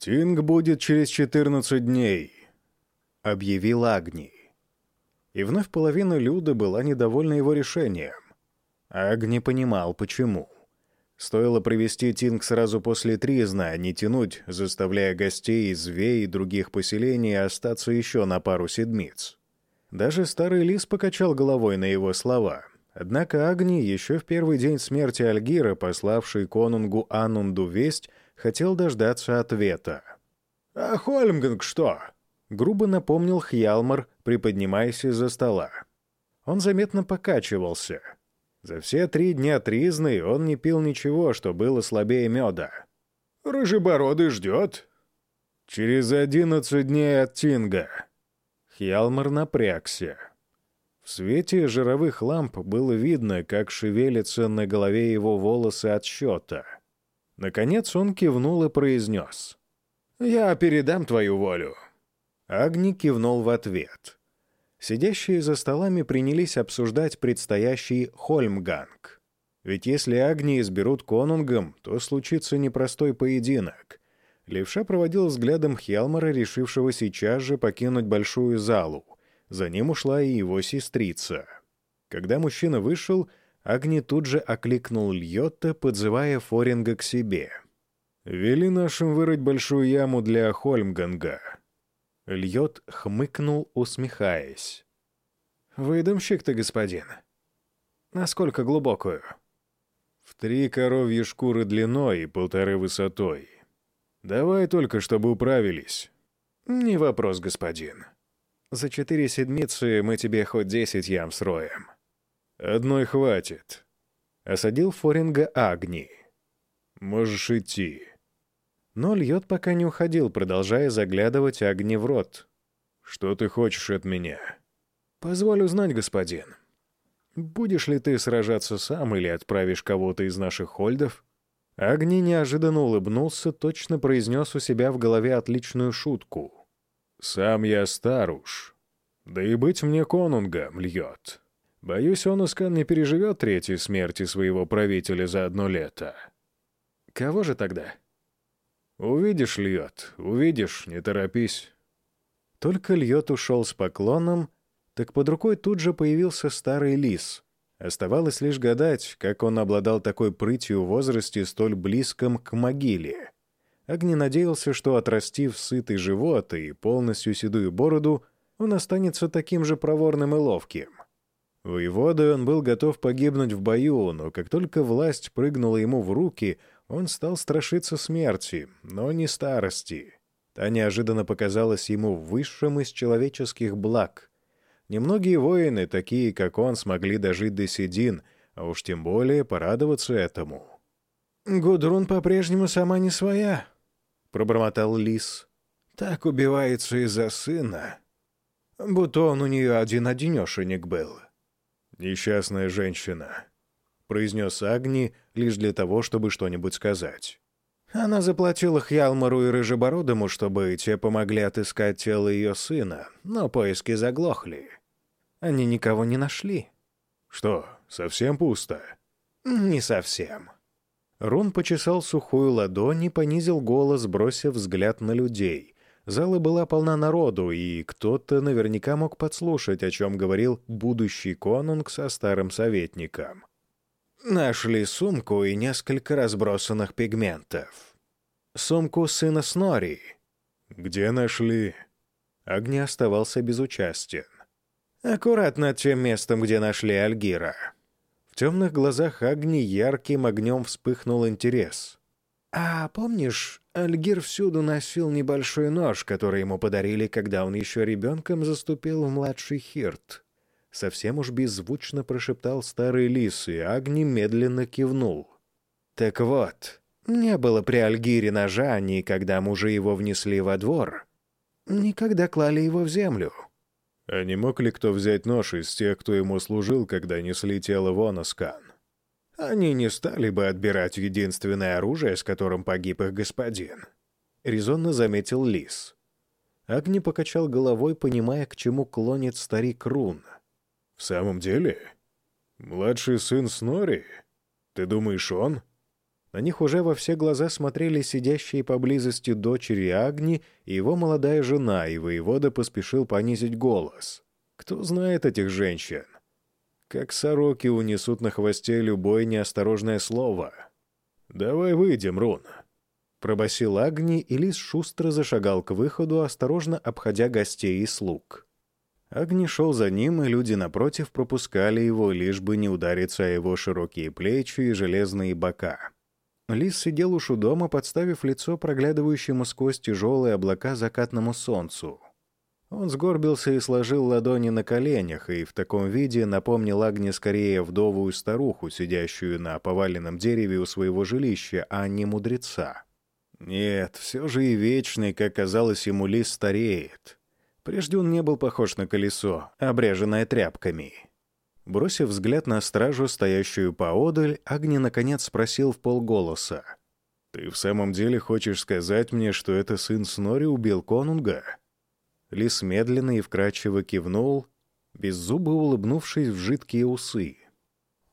«Тинг будет через 14 дней», — объявил Агни. И вновь половина Люда была недовольна его решением. Агни понимал, почему. Стоило провести Тинг сразу после Тризна, а не тянуть, заставляя гостей из Ве и других поселений остаться еще на пару седмиц. Даже старый лис покачал головой на его слова. Однако Агни, еще в первый день смерти Альгира, пославший конунгу Анунду весть, хотел дождаться ответа. «А Хольмганг что?» — грубо напомнил Хьялмар, приподнимаясь из-за стола. Он заметно покачивался — за все три дня тризны он не пил ничего, что было слабее меда. «Рыжебородый ждет?» «Через одиннадцать дней от Тинга». Хьялмар напрягся. В свете жировых ламп было видно, как шевелятся на голове его волосы от счета. Наконец он кивнул и произнес. «Я передам твою волю». Агни кивнул в ответ. Сидящие за столами принялись обсуждать предстоящий Хольмганг. Ведь если Агни изберут конунгом, то случится непростой поединок. Левша проводил взглядом Хелмара, решившего сейчас же покинуть большую залу. За ним ушла и его сестрица. Когда мужчина вышел, Агни тут же окликнул Льотта, подзывая Форинга к себе. «Вели нашим вырыть большую яму для Хольмганга», Льот хмыкнул, усмехаясь. «Выдумщик ты, господин. Насколько глубокую?» «В три коровьи шкуры длиной и полторы высотой. Давай только, чтобы управились». «Не вопрос, господин. За четыре седмицы мы тебе хоть десять ям сроем». «Одной хватит», — осадил Форинга Агни. «Можешь идти». Но Льот пока не уходил, продолжая заглядывать огни в рот. «Что ты хочешь от меня?» «Позволь узнать, господин. Будешь ли ты сражаться сам или отправишь кого-то из наших хольдов?» Агни неожиданно улыбнулся, точно произнес у себя в голове отличную шутку. «Сам я стар уж. Да и быть мне конунгом, Льот. Боюсь, он Онускан не переживет третьей смерти своего правителя за одно лето». «Кого же тогда?» «Увидишь, Льот, увидишь, не торопись». Только Льот ушел с поклоном, так под рукой тут же появился старый лис. Оставалось лишь гадать, как он обладал такой прытью в возрасте, столь близком к могиле. Агни надеялся, что, отрастив сытый живот и полностью седую бороду, он останется таким же проворным и ловким. Воеводой он был готов погибнуть в бою, но как только власть прыгнула ему в руки, он стал страшиться смерти, но не старости. Та неожиданно показалась ему высшим из человеческих благ. Немногие воины, такие как он, смогли дожить до седин, а уж тем более порадоваться этому. «Гудрун по-прежнему сама не своя», — пробормотал лис. «Так убивается из-за сына. Будто он у нее один-одинешенек был». «Несчастная женщина», произнес Агни лишь для того, чтобы что-нибудь сказать. Она заплатила Хьялмару и Рыжебородому, чтобы те помогли отыскать тело ее сына, но поиски заглохли. Они никого не нашли. Что, совсем пусто? Не совсем. Рун почесал сухую ладонь и понизил голос, бросив взгляд на людей. Зала была полна народу, и кто-то наверняка мог подслушать, о чем говорил будущий конунг со старым советником. Нашли сумку и несколько разбросанных пигментов. Сумку сына Снори. Где нашли? Огни оставался безучастен. Аккуратно над тем местом, где нашли Альгира. В темных глазах Агни ярким огнем вспыхнул интерес. «А помнишь, Альгир всюду носил небольшой нож, который ему подарили, когда он еще ребенком заступил в младший Хирт?» Совсем уж беззвучно прошептал старый лис, и Агни медленно кивнул. «Так вот, не было при Альгире ножа, ни когда мужи его внесли во двор, никогда клали его в землю». «А не мог ли кто взять нож из тех, кто ему служил, когда несли тело в Оноскан?» «Они не стали бы отбирать единственное оружие, с которым погиб их господин», — резонно заметил лис. Агни покачал головой, понимая, к чему клонит старик Рун — «В самом деле? Младший сын Снори? Ты думаешь, он?» На них уже во все глаза смотрели сидящие поблизости дочери Агни и его молодая жена, и воевода поспешил понизить голос. Кто знает этих женщин? Как сороки унесут на хвосте любое неосторожное слово. «Давай выйдем, Рун», — пробасил Агни, и Лис шустро зашагал к выходу, осторожно обходя гостей и слуг. Агни шел за ним, и люди напротив пропускали его, лишь бы не удариться о его широкие плечи и железные бока. Лис сидел уж у дома, подставив лицо проглядывающему сквозь тяжелые облака закатному солнцу. Он сгорбился и сложил ладони на коленях, и в таком виде напомнил Агне скорее вдовую старуху, сидящую на поваленном дереве у своего жилища, а не мудреца. Нет, все же и вечный, как казалось ему, лис стареет. Прежде он не был похож на колесо, обреженное тряпками. Бросив взгляд на стражу, стоящую поодаль, Агни наконец спросил в полголоса. «Ты в самом деле хочешь сказать мне, что это сын Снори убил конунга?» Лис медленно и вкрадчиво кивнул, беззубо улыбнувшись в жидкие усы.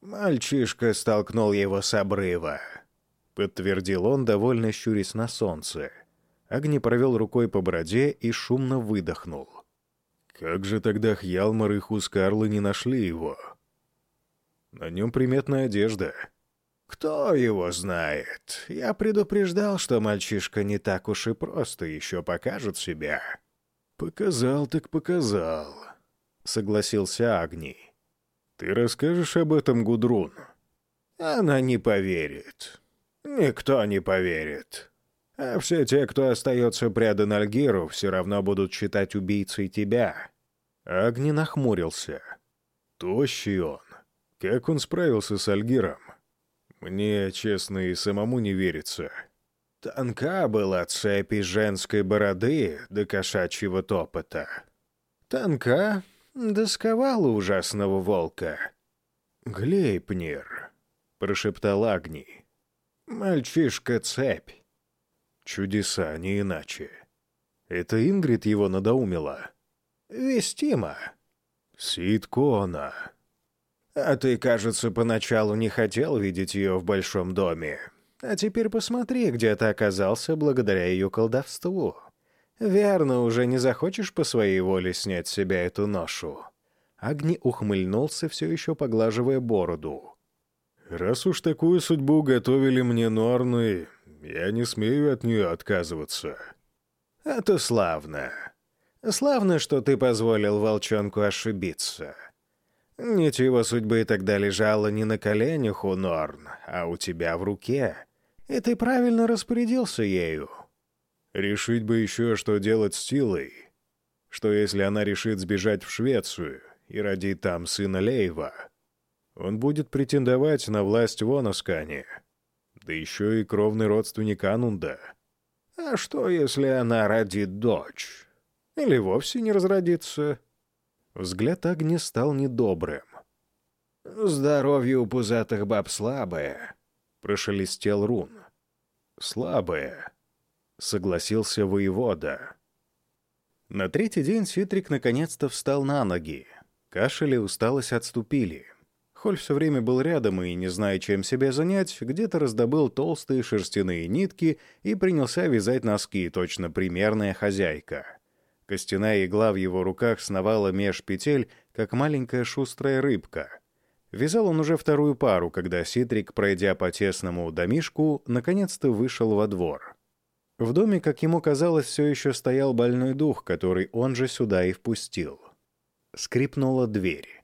«Мальчишка столкнул его с обрыва», — подтвердил он, довольно щурясь на солнце. Агни провел рукой по бороде и шумно выдохнул. Как же тогда Хьялмар и Хускарлы не нашли его? На нем приметная одежда. Кто его знает? Я предупреждал, что мальчишка не так уж и просто еще покажет себя. Показал так показал, согласился Агни. Ты расскажешь об этом Гудрун? Она не поверит. Никто не поверит. А все те, кто остается предан Альгиру, все равно будут считать убийцей тебя». Агни нахмурился. Тощий он. Как он справился с Альгиром? Мне, честно, и самому не верится. Тонка была цепь женской бороды до кошачьего топота. Тонка досковала ужасного волка. «Глейпнир», — прошептал Агни. «Мальчишка-цепь. Чудеса, не иначе. Это Ингрид его надоумила. Вестима. Ситкона. А ты, кажется, поначалу не хотел видеть ее в большом доме. А теперь посмотри, где ты оказался благодаря ее колдовству. Верно, уже не захочешь по своей воле снять с себя эту ношу. Агни ухмыльнулся, все еще поглаживая бороду. «Раз уж такую судьбу готовили мне Норны, я не смею от нее отказываться». «Это славно. Славно, что ты позволил волчонку ошибиться. Нить его судьбы тогда лежала не на коленях у Норн, а у тебя в руке, и ты правильно распорядился ею». «Решить бы еще, что делать с Тилой. Что если она решит сбежать в Швецию и родить там сына Лейва?» Он будет претендовать на власть в Оноскане да еще и кровный родственник Анунда. А что, если она родит дочь? Или вовсе не разродится? Взгляд Агни стал недобрым. «Здоровье у пузатых баб слабое», — прошелестел Рун. «Слабое», — согласился воевода. На третий день Ситрик наконец-то встал на ноги. Кашель и усталость отступили. Холь все время был рядом и, не зная, чем себя занять, где-то раздобыл толстые шерстяные нитки и принялся вязать носки, точно примерная хозяйка. Костяная игла в его руках сновала меж петель, как маленькая шустрая рыбка. Вязал он уже вторую пару, когда Ситрик, пройдя по тесному домишку, наконец-то вышел во двор. В доме, как ему казалось, все еще стоял больной дух, который он же сюда и впустил. Скрипнула дверь.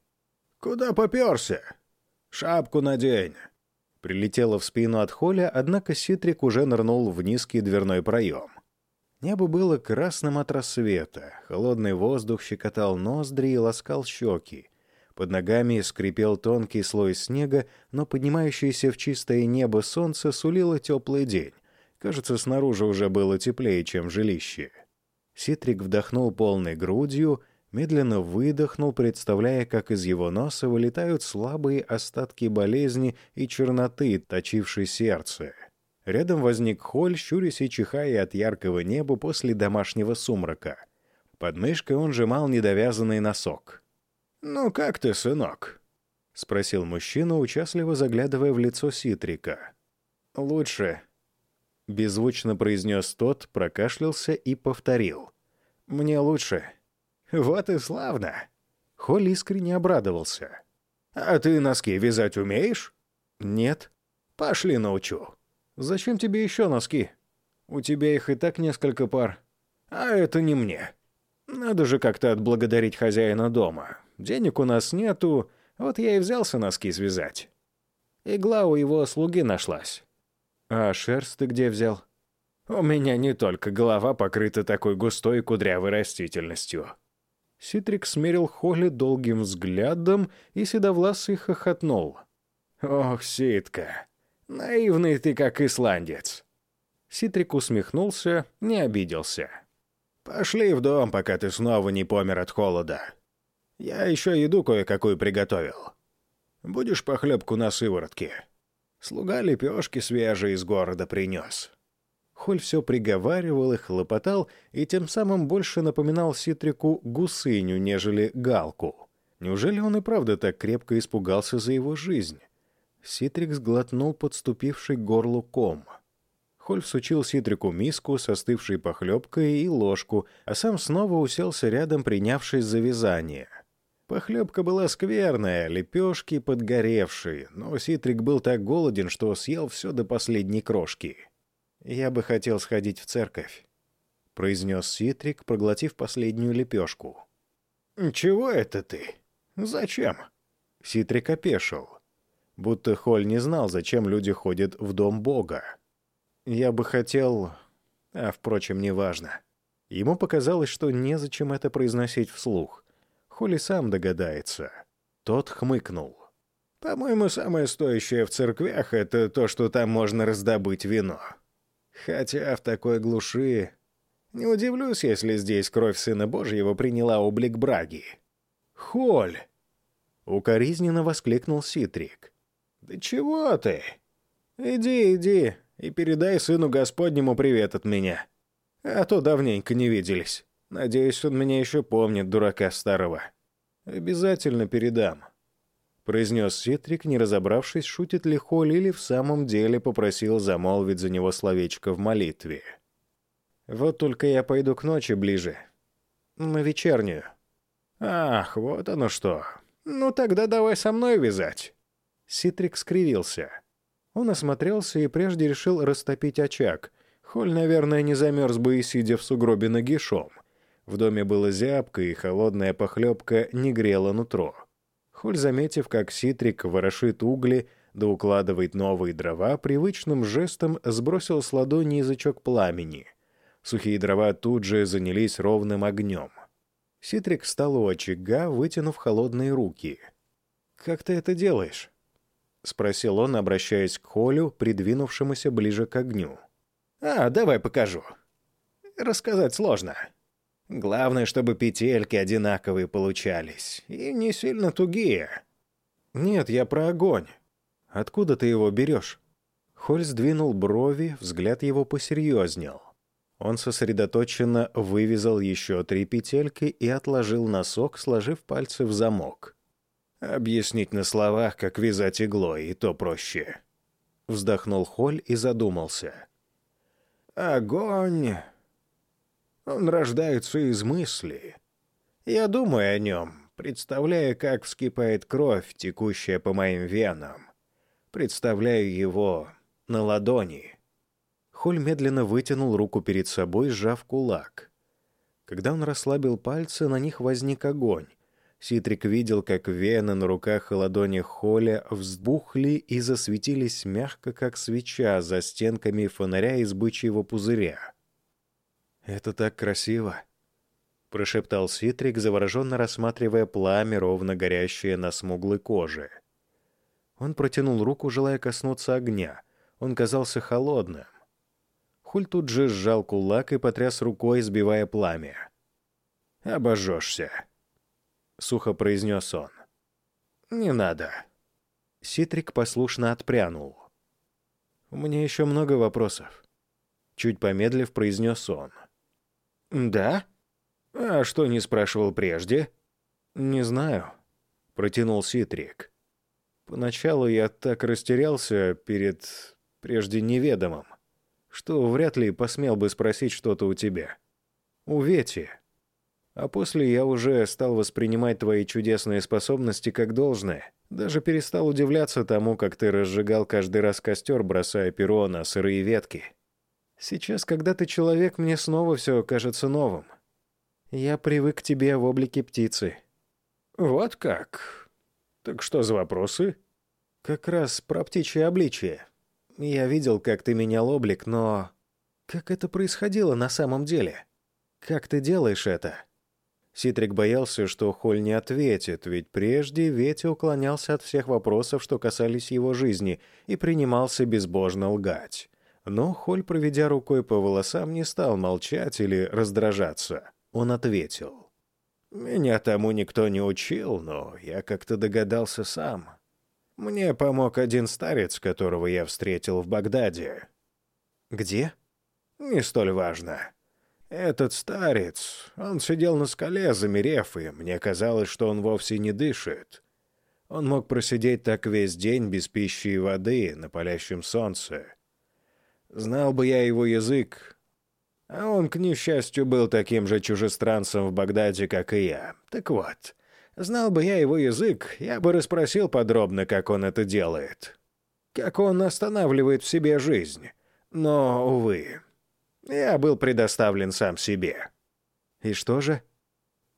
«Куда попёрся? Шапку надень!» Прилетело в спину от Холя, однако Ситрик уже нырнул в низкий дверной проем. Небо было красным от рассвета, холодный воздух щекотал ноздри и ласкал щеки. Под ногами скрипел тонкий слой снега, но поднимающееся в чистое небо солнце сулило теплый день. Кажется, снаружи уже было теплее, чем в жилище. Ситрик вдохнул полной грудью — медленно выдохнул, представляя, как из его носа вылетают слабые остатки болезни и черноты, точившей сердце. Рядом возник Холь, щурясь и чихая от яркого неба после домашнего сумрака. Под мышкой он сжимал недовязанный носок. «Ну как ты, сынок?» — спросил мужчина, участливо заглядывая в лицо Ситрика. «Лучше», — беззвучно произнес тот, прокашлялся и повторил. «Мне лучше». «Вот и славно!» Холли искренне обрадовался. «А ты носки вязать умеешь?» «Нет». «Пошли научу». «Зачем тебе еще носки? У тебя их и так несколько пар». «А это не мне. Надо же как-то отблагодарить хозяина дома. Денег у нас нету, вот я и взялся носки связать. Игла у его слуги нашлась. А шерсть ты где взял? У меня не только голова покрыта такой густой кудрявой растительностью. Ситрик смерил Холли долгим взглядом, и седовласый хохотнул. «Ох, Ситка, наивный ты как исландец!» Ситрик усмехнулся, не обиделся. «Пошли в дом, пока ты снова не помер от холода. Я еще еду кое-какую приготовил. Будешь похлебку на сыворотке? Слуга лепешки свежие из города принес». Холь все приговаривал и хлопотал, и тем самым больше напоминал Ситрику гусыню, нежели галку. Неужели он и правда так крепко испугался за его жизнь? Ситрик сглотнул подступивший горлу ком — Холь всучил Ситрику миску с остывшей похлебкой и ложку, а сам снова уселся рядом, принявшись за вязание. Похлебка была скверная, лепешки подгоревшие, но Ситрик был так голоден, что съел все до последней крошки. «Я бы хотел сходить в церковь», — произнес Ситрик, проглотив последнюю лепешку. «Чего это ты? Зачем?» Ситрик опешил. Будто Холь не знал, зачем люди ходят в дом Бога. Я бы хотел... А, впрочем, неважно. Ему показалось, что незачем это произносить вслух. Холли сам догадается. Тот хмыкнул. «По-моему, самое стоящее в церквях — это то, что там можно раздобыть вино. Хотя в такой глуши... Не удивлюсь, если здесь кровь Сына Божьего приняла облик браги». «Холь!» — укоризненно воскликнул Ситрик. «Да чего ты? Иди, иди, и передай сыну Господнему привет от меня. А то давненько не виделись. Надеюсь, он меня еще помнит, дурака старого. Обязательно передам». Произнес Ситрик, не разобравшись, шутит ли Холли или в самом деле попросил замолвить за него словечко в молитве. «Вот только я пойду к ночи ближе. На вечернюю». «Ах, вот оно что. Ну тогда давай со мной вязать». Ситрик скривился. Он осмотрелся и прежде решил растопить очаг. Холь, наверное, не замерз бы и сидя в сугробе нагишом. В доме было зябко, и холодная похлебка не грела нутро. Холь, заметив, как Ситрик ворошит угли, да укладывает новые дрова, привычным жестом сбросил с ладони язычок пламени. Сухие дрова тут же занялись ровным огнем. Ситрик встал у очага, вытянув холодные руки. «Как ты это делаешь?» — спросил он, обращаясь к Холю, придвинувшемуся ближе к огню. «А, давай покажу. Рассказать сложно. Главное, чтобы петельки одинаковые получались и не сильно тугие». «Нет, я про огонь. Откуда ты его берешь?» Холь сдвинул брови, взгляд его посерьезнел. Он сосредоточенно вывязал еще три петельки и отложил носок, сложив пальцы в замок. Объяснить на словах, как вязать иглой, и то проще. Вздохнул Холь и задумался. Огонь... Он рождается из мысли. Я думаю о нем, представляя, как вскипает кровь, текущая по моим венам. Представляю его на ладони. Холь медленно вытянул руку перед собой, сжав кулак. Когда он расслабил пальцы, на них возник огонь, Ситрик видел, как вены на руках и ладонях Холля взбухли и засветились мягко, как свеча, за стенками фонаря из бычьего пузыря. «Это так красиво!» — прошептал Ситрик, завороженно рассматривая пламя, ровно горящее на смуглой коже. Он протянул руку, желая коснуться огня. Он казался холодным. Хуль тут же сжал кулак и потряс рукой, сбивая пламя. «Обожжешься!» — сухо произнес он. «Не надо». Ситрик послушно отпрянул. «У меня еще много вопросов». Чуть помедлив, произнес он. «Да? А что не спрашивал прежде?» «Не знаю», — протянул Ситрик. «Поначалу я так растерялся перед... прежде неведомым, что вряд ли посмел бы спросить что-то у тебя. У Вети. А после я уже стал воспринимать твои чудесные способности как должное. Даже перестал удивляться тому, как ты разжигал каждый раз костер, бросая перо на сырые ветки. Сейчас, когда ты человек, мне снова все кажется новым. Я привык к тебе в облике птицы. Вот как? Так что за вопросы? Как раз про птичье обличие. Я видел, как ты менял облик, но... Как это происходило на самом деле? Как ты делаешь это?» Ситрик боялся, что Холь не ответит, ведь прежде Вети уклонялся от всех вопросов, что касались его жизни, и принимался безбожно лгать. Но Холь, проведя рукой по волосам, не стал молчать или раздражаться. Он ответил. «Меня тому никто не учил, но я как-то догадался сам. Мне помог один старец, которого я встретил в Багдаде. Где? Не столь важно. Этот старец, он сидел на скале, замерев, и мне казалось, что он вовсе не дышит. Он мог просидеть так весь день без пищи и воды на палящем солнце. Знал бы я его язык, а он, к несчастью, был таким же чужестранцем в Багдаде, как и я. Так вот, Знал бы я его язык, я бы расспросил подробно, как он это делает. Как он останавливает в себе жизнь. Но, увы, я был предоставлен сам себе. И что же?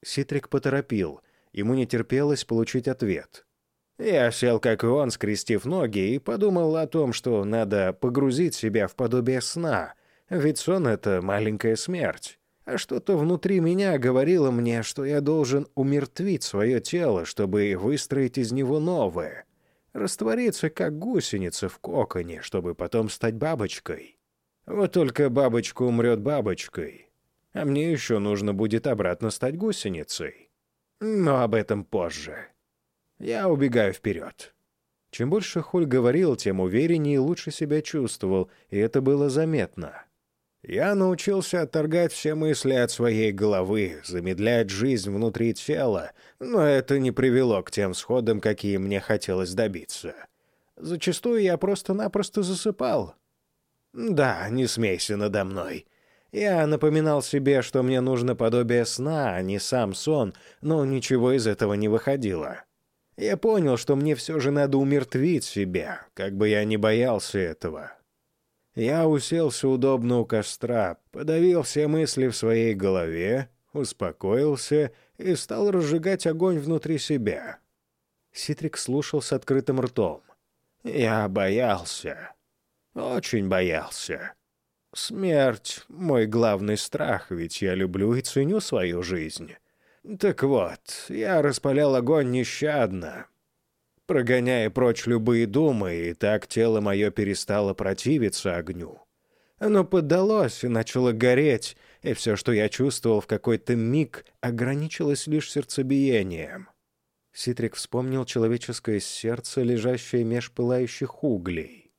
Ситрик поторопил. Ему не терпелось получить ответ. Я сел, как и он, скрестив ноги, и подумал о том, что надо погрузить себя в подобие сна, ведь сон — это маленькая смерть а что-то внутри меня говорило мне, что я должен умертвить свое тело, чтобы выстроить из него новое, раствориться как гусеница в коконе, чтобы потом стать бабочкой. Вот только бабочка умрет бабочкой, а мне еще нужно будет обратно стать гусеницей. Но об этом позже. Я убегаю вперед. Чем больше Холь говорил, тем увереннее и лучше себя чувствовал, и это было заметно. Я научился отторгать все мысли от своей головы, замедлять жизнь внутри тела, но это не привело к тем сходам, какие мне хотелось добиться. Зачастую я просто-напросто засыпал. Да, не смейся надо мной. Я напоминал себе, что мне нужно подобие сна, а не сам сон, но ничего из этого не выходило. Я понял, что мне все же надо умертвить себя, как бы я ни боялся этого. Я уселся удобно у костра, подавил все мысли в своей голове, успокоился и стал разжигать огонь внутри себя. Ситрик слушал с открытым ртом. Я боялся. Очень боялся. Смерть — мой главный страх, ведь я люблю и ценю свою жизнь. Так вот, я распалял огонь нещадно, прогоняя прочь любые думы, и так тело мое перестало противиться огню. Оно поддалось и начало гореть, и все, что я чувствовал в какой-то миг, ограничилось лишь сердцебиением. Ситрик вспомнил человеческое сердце, лежащее меж пылающих углей.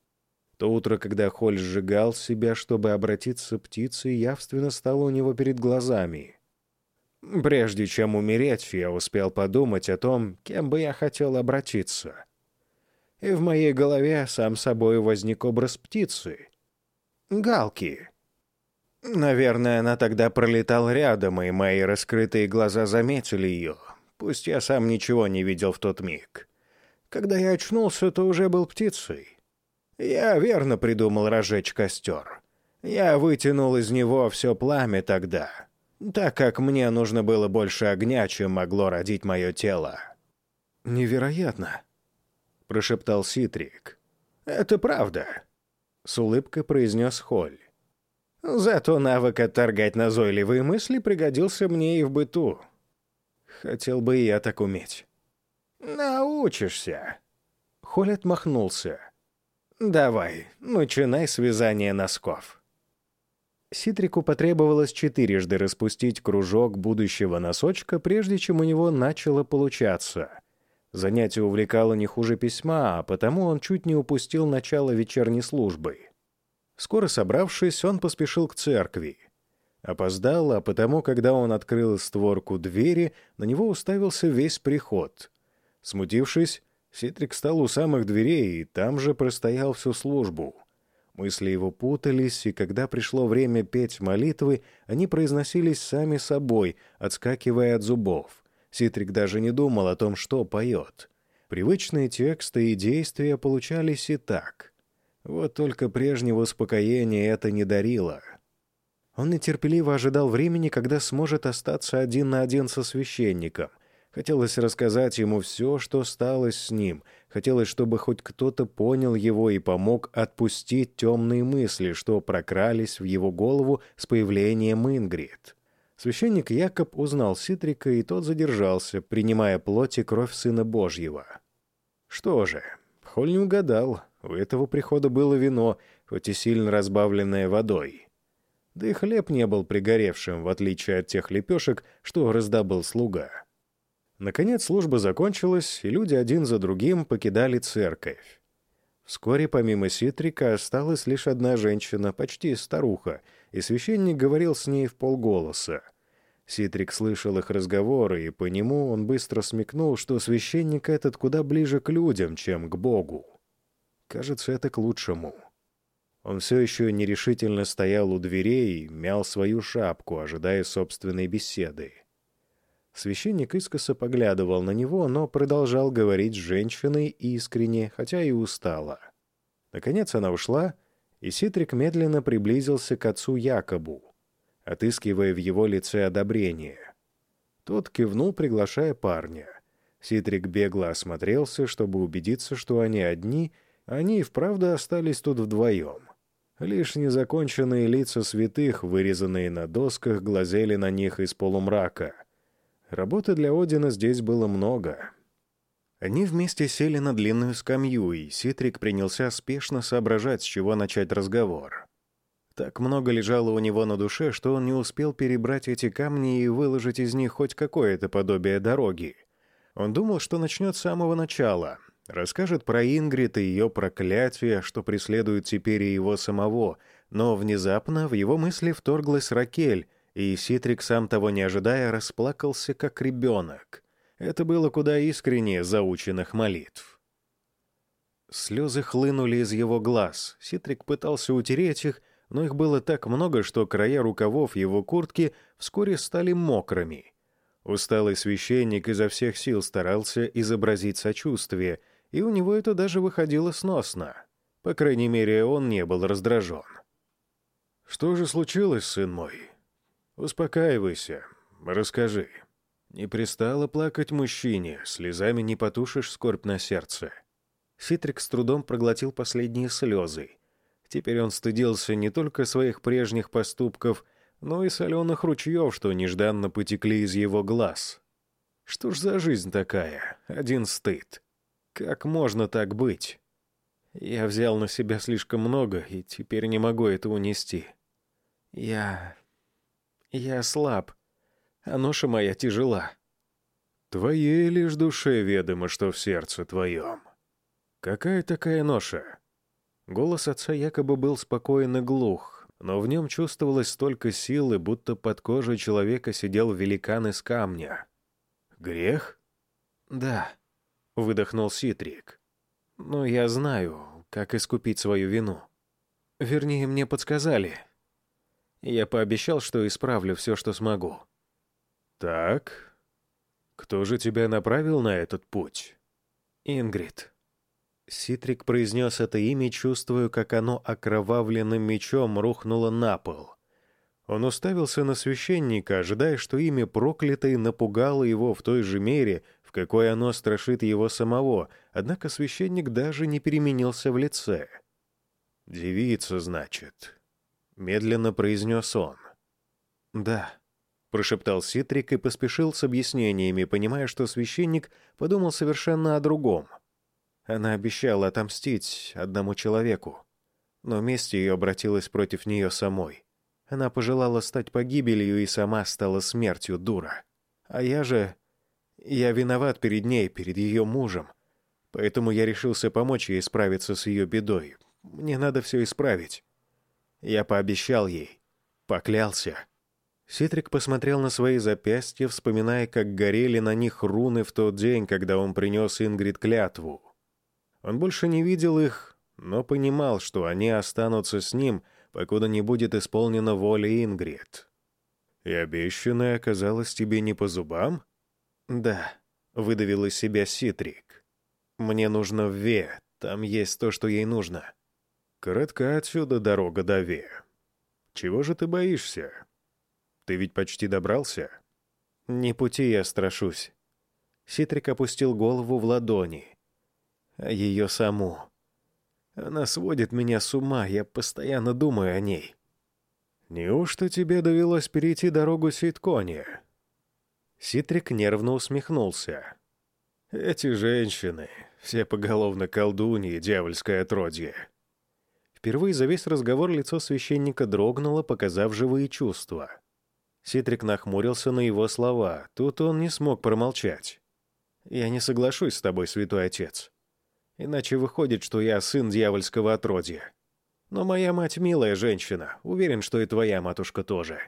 То утро, когда Холь сжигал себя, чтобы обратиться птицей, явственно стало у него перед глазами. Прежде чем умереть, я успел подумать о том, кем бы я хотел обратиться. И в моей голове сам собой возник образ птицы. Галки. Наверное, она тогда пролетала рядом, и мои раскрытые глаза заметили ее, пусть я сам ничего не видел в тот миг. Когда я очнулся, то уже был птицей. Я верно придумал разжечь костер. Я вытянул из него все пламя тогда — так как мне нужно было больше огня, чем могло родить мое тело. «Невероятно», — прошептал Ситрик. «Это правда», — с улыбкой произнес Холь. «Зато навык отторгать назойливые мысли пригодился мне и в быту. Хотел бы и я так уметь». «Научишься». Холь отмахнулся. «Давай, начинай с вязания носков». Ситрику потребовалось четырежды распустить кружок будущего носочка, прежде чем у него начало получаться. Занятие увлекало не хуже письма, а потому он чуть не упустил начало вечерней службы. Скоро собравшись, он поспешил к церкви. Опоздал, а потому, когда он открыл створку двери, на него уставился весь приход. Смутившись, Ситрик стал у самых дверей и там же простоял всю службу — Мысли его путались, и когда пришло время петь молитвы, они произносились сами собой, отскакивая от зубов. Ситрик даже не думал о том, что поет. Привычные тексты и действия получались и так. Вот только прежнего успокоения это не дарило. Он нетерпеливо ожидал времени, когда сможет остаться один на один со священником. Хотелось рассказать ему все, что сталось с ним — Хотелось, чтобы хоть кто-то понял его и помог отпустить темные мысли, что прокрались в его голову с появлением Ингрид. Священник Якоб узнал Ситрика, и тот задержался, принимая плоть и кровь Сына Божьего. Что же, Холь не угадал. У этого прихода было вино, хоть и сильно разбавленное водой. Да и хлеб не был пригоревшим, в отличие от тех лепешек, что раздобыл слуга. Наконец служба закончилась, и люди один за другим покидали церковь. Вскоре помимо Ситрика осталась лишь одна женщина, почти старуха, и священник говорил с ней в полголоса. Ситрик слышал их разговоры, и по нему он быстро смекнул, что священник этот куда ближе к людям, чем к Богу. Кажется, это к лучшему. Он все еще нерешительно стоял у дверей мял свою шапку, ожидая собственной беседы. Священник искоса поглядывал на него, но продолжал говорить с женщиной искренне, хотя и устало. Наконец она ушла, и Ситрик медленно приблизился к отцу Якобу, отыскивая в его лице одобрение. Тот кивнул, приглашая парня. Ситрик бегло осмотрелся, чтобы убедиться, что они одни, а они и вправду остались тут вдвоем. Лишь незаконченные лица святых, вырезанные на досках, глазели на них из полумрака — Работы для Одина здесь было много. Они вместе сели на длинную скамью, и Ситрик принялся спешно соображать, с чего начать разговор. Так много лежало у него на душе, что он не успел перебрать эти камни и выложить из них хоть какое-то подобие дороги. Он думал, что начнет с самого начала, расскажет про Ингрид и ее проклятие, что преследует теперь и его самого, но внезапно в его мысли вторглась Ракель, и Ситрик, сам того не ожидая, расплакался, как ребенок. Это было куда искреннее заученных молитв. Слезы хлынули из его глаз. Ситрик пытался утереть их, но их было так много, что края рукавов его куртки вскоре стали мокрыми. Усталый священник изо всех сил старался изобразить сочувствие, и у него это даже выходило сносно. По крайней мере, он не был раздражен. «Что же случилось, сын мой?» «Успокаивайся. Расскажи. Не пристало плакать мужчине, слезами не потушишь скорбь на сердце». Ситрик с трудом проглотил последние слезы. Теперь он стыдился не только своих прежних поступков, но и соленых ручьев, что нежданно потекли из его глаз. Что ж за жизнь такая? Один стыд. Как можно так быть? Я взял на себя слишком много, и теперь не могу это унести. Я я слаб, а ноша моя тяжела. Твоей лишь душе ведомо, что в сердце твоем. Какая такая ноша? Голос отца якобы был спокоен и глух, но в нем чувствовалось столько силы, будто под кожей человека сидел великан из камня. Грех? Да, выдохнул Ситрик. Но я знаю, как искупить свою вину. Вернее, мне подсказали. Я пообещал, что исправлю все, что смогу. «Так, кто же тебя направил на этот путь?» «Ингрид». Ситрик произнес это имя, чувствуя, как оно окровавленным мечом рухнуло на пол. Он уставился на священника, ожидая, что имя проклятой напугало его в той же мере, в какой оно страшит его самого, однако священник даже не переменился в лице. «Девица, значит», — медленно произнес он. «Да», — прошептал Ситрик и поспешил с объяснениями, понимая, что священник подумал совершенно о другом. Она обещала отомстить одному человеку, но месть ее обратилась против нее самой. Она пожелала стать погибелью и сама стала смертью, дура. А я же... Я виноват перед ней, перед ее мужем. Поэтому я решился помочь ей справиться с ее бедой. Мне надо все исправить. Я пообещал ей. Поклялся. Ситрик посмотрел на свои запястья, вспоминая, как горели на них руны в тот день, когда он принес Ингрид клятву. Он больше не видел их, но понимал, что они останутся с ним, покуда не будет исполнена воля Ингрид. «И обещанное оказалось тебе не по зубам?» «Да», — выдавил из себя Ситрик. «Мне нужно в Ве, там есть то, что ей нужно». «Коротка отсюда дорога до Ве. Чего же ты боишься? Ты ведь почти добрался?» «Не пути я страшусь». Ситрик опустил голову в ладони. «А ее саму. Она сводит меня с ума, я постоянно думаю о ней». «Неужто тебе довелось перейти дорогу Ситкони?» Ситрик нервно усмехнулся. «Эти женщины, все поголовно колдуньи, дьявольское отродье». Впервые за весь разговор лицо священника дрогнуло, показав живые чувства. Ситрик нахмурился на его слова. Тут он не смог промолчать. «Я не соглашусь с тобой, святой отец. Иначе выходит, что я сын дьявольского отродья. Но моя мать милая женщина. Уверен, что и твоя матушка тоже».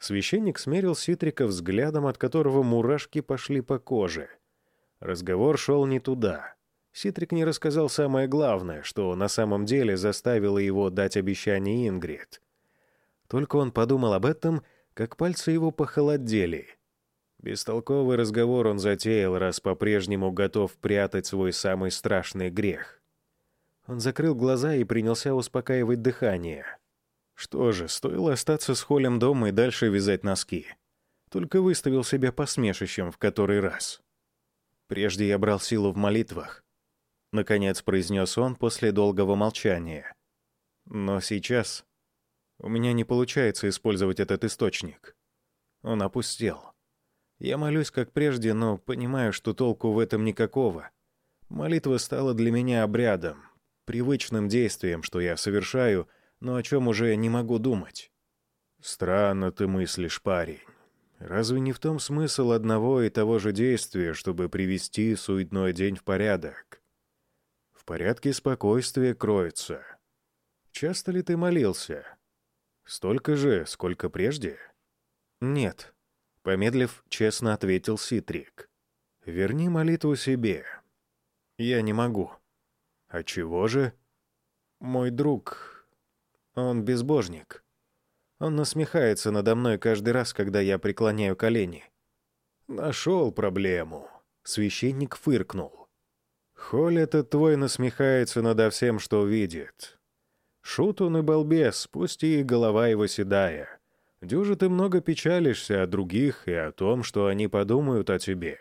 Священник смерил Ситрика взглядом, от которого мурашки пошли по коже. Разговор шел не туда. Ситрик не рассказал самое главное, что на самом деле заставило его дать обещание Ингрид. Только он подумал об этом, как пальцы его похолодели. Бестолковый разговор он затеял, раз по-прежнему готов прятать свой самый страшный грех. Он закрыл глаза и принялся успокаивать дыхание. Что же, стоило остаться с Холем дома и дальше вязать носки. Только выставил себя посмешищем в который раз. Прежде я брал силу в молитвах. Наконец произнес он после долгого молчания. Но сейчас у меня не получается использовать этот источник. Он опустел. Я молюсь как прежде, но понимаю, что толку в этом никакого. Молитва стала для меня обрядом, привычным действием, что я совершаю, но о чем уже не могу думать. Странно ты мыслишь, парень. Разве не в том смысл одного и того же действия, чтобы привести суетной день в порядок? Порядке спокойствия кроется. Часто ли ты молился? Столько же, сколько прежде? Нет. Помедлив, честно ответил Ситрик. Верни молитву себе. Я не могу. А чего же? Мой друг, он безбожник. Он насмехается надо мной каждый раз, когда я преклоняю колени. Нашел проблему. Священник фыркнул. Холь этот твой насмехается надо всем, что видит. Шут он и балбес, пусть и голова его седая. Дюже ты много печалишься о других и о том, что они подумают о тебе.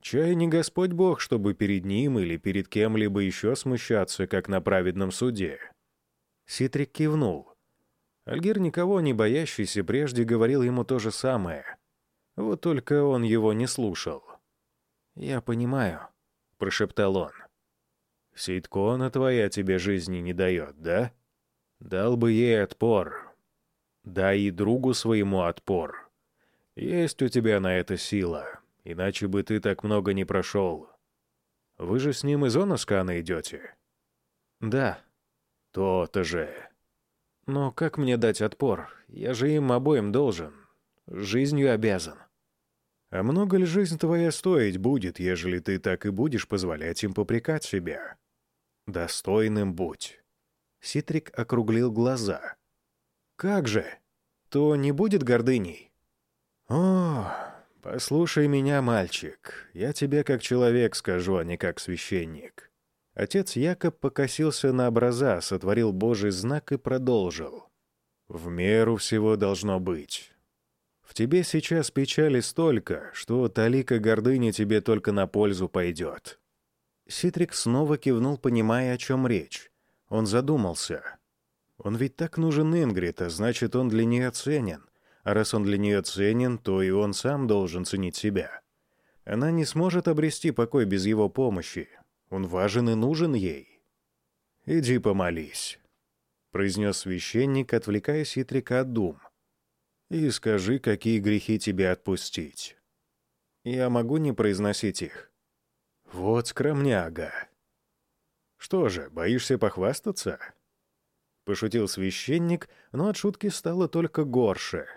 Чай не Господь Бог, чтобы перед ним или перед кем-либо еще смущаться, как на праведном суде. Ситрик кивнул. Альгир, никого не боящийся, прежде говорил ему то же самое. Вот только он его не слушал. «Я понимаю», — прошептал он. Сейткона твоя тебе жизни не дает, да? Дал бы ей отпор. Дай и другу своему отпор. Есть у тебя на это сила, иначе бы ты так много не прошел. Вы же с ним из Оноскана идете? Да. То-то же. Но как мне дать отпор? Я же им обоим должен. Жизнью обязан. А много ли жизнь твоя стоить будет, ежели ты так и будешь позволять им попрекать себя? Достойным будь. Ситрик округлил глаза. Как же? То не будет гордыней? О, послушай меня, мальчик. Я тебе как человек скажу, а не как священник. Отец Якоб покосился на образа, сотворил Божий знак и продолжил. В меру всего должно быть. В тебе сейчас печали столько, что талика гордыни тебе только на пользу пойдет. Ситрик снова кивнул, понимая, о чем речь. Он задумался. Он ведь так нужен Ингрид, а значит, он для нее ценен. А раз он для нее ценен, то и он сам должен ценить себя. Она не сможет обрести покой без его помощи. Он важен и нужен ей. «Иди помолись», — произнес священник, отвлекая Ситрика от дум. «И скажи, какие грехи тебе отпустить». «Я могу не произносить их?» Вот скромняга. Что же, боишься похвастаться? Пошутил священник, но от шутки стало только горше.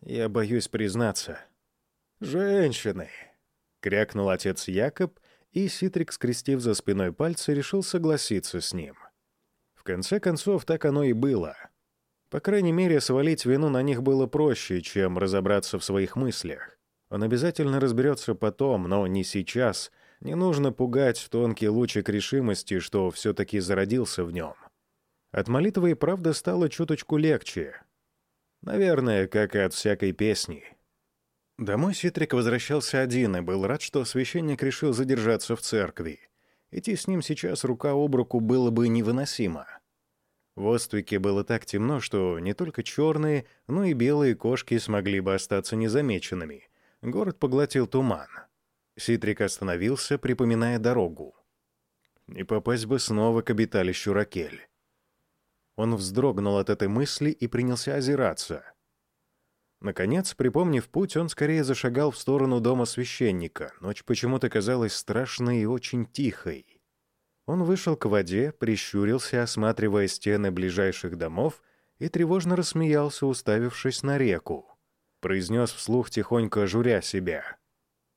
Я боюсь признаться. Женщины! Крякнул отец Якоб и Ситрик, скрестив за спиной пальцы, решил согласиться с ним. В конце концов, так оно и было. По крайней мере, свалить вину на них было проще, чем разобраться в своих мыслях. Он обязательно разберется потом, но не сейчас. Не нужно пугать тонкий лучик решимости, что все-таки зародился в нем. От молитвы и правда стало чуточку легче. Наверное, как и от всякой песни. Домой Ситрик возвращался один и был рад, что священник решил задержаться в церкви. Идти с ним сейчас рука об руку было бы невыносимо. В Оствике было так темно, что не только черные, но и белые кошки смогли бы остаться незамеченными. Город поглотил туман. Ситрик остановился, припоминая дорогу. Не попасть бы снова к обиталищу Ракель. Он вздрогнул от этой мысли и принялся озираться. Наконец, припомнив путь, он скорее зашагал в сторону дома священника. Ночь почему-то казалась страшной и очень тихой. Он вышел к воде, прищурился, осматривая стены ближайших домов, и тревожно рассмеялся, уставившись на реку. Произнес вслух, тихонько журя себя.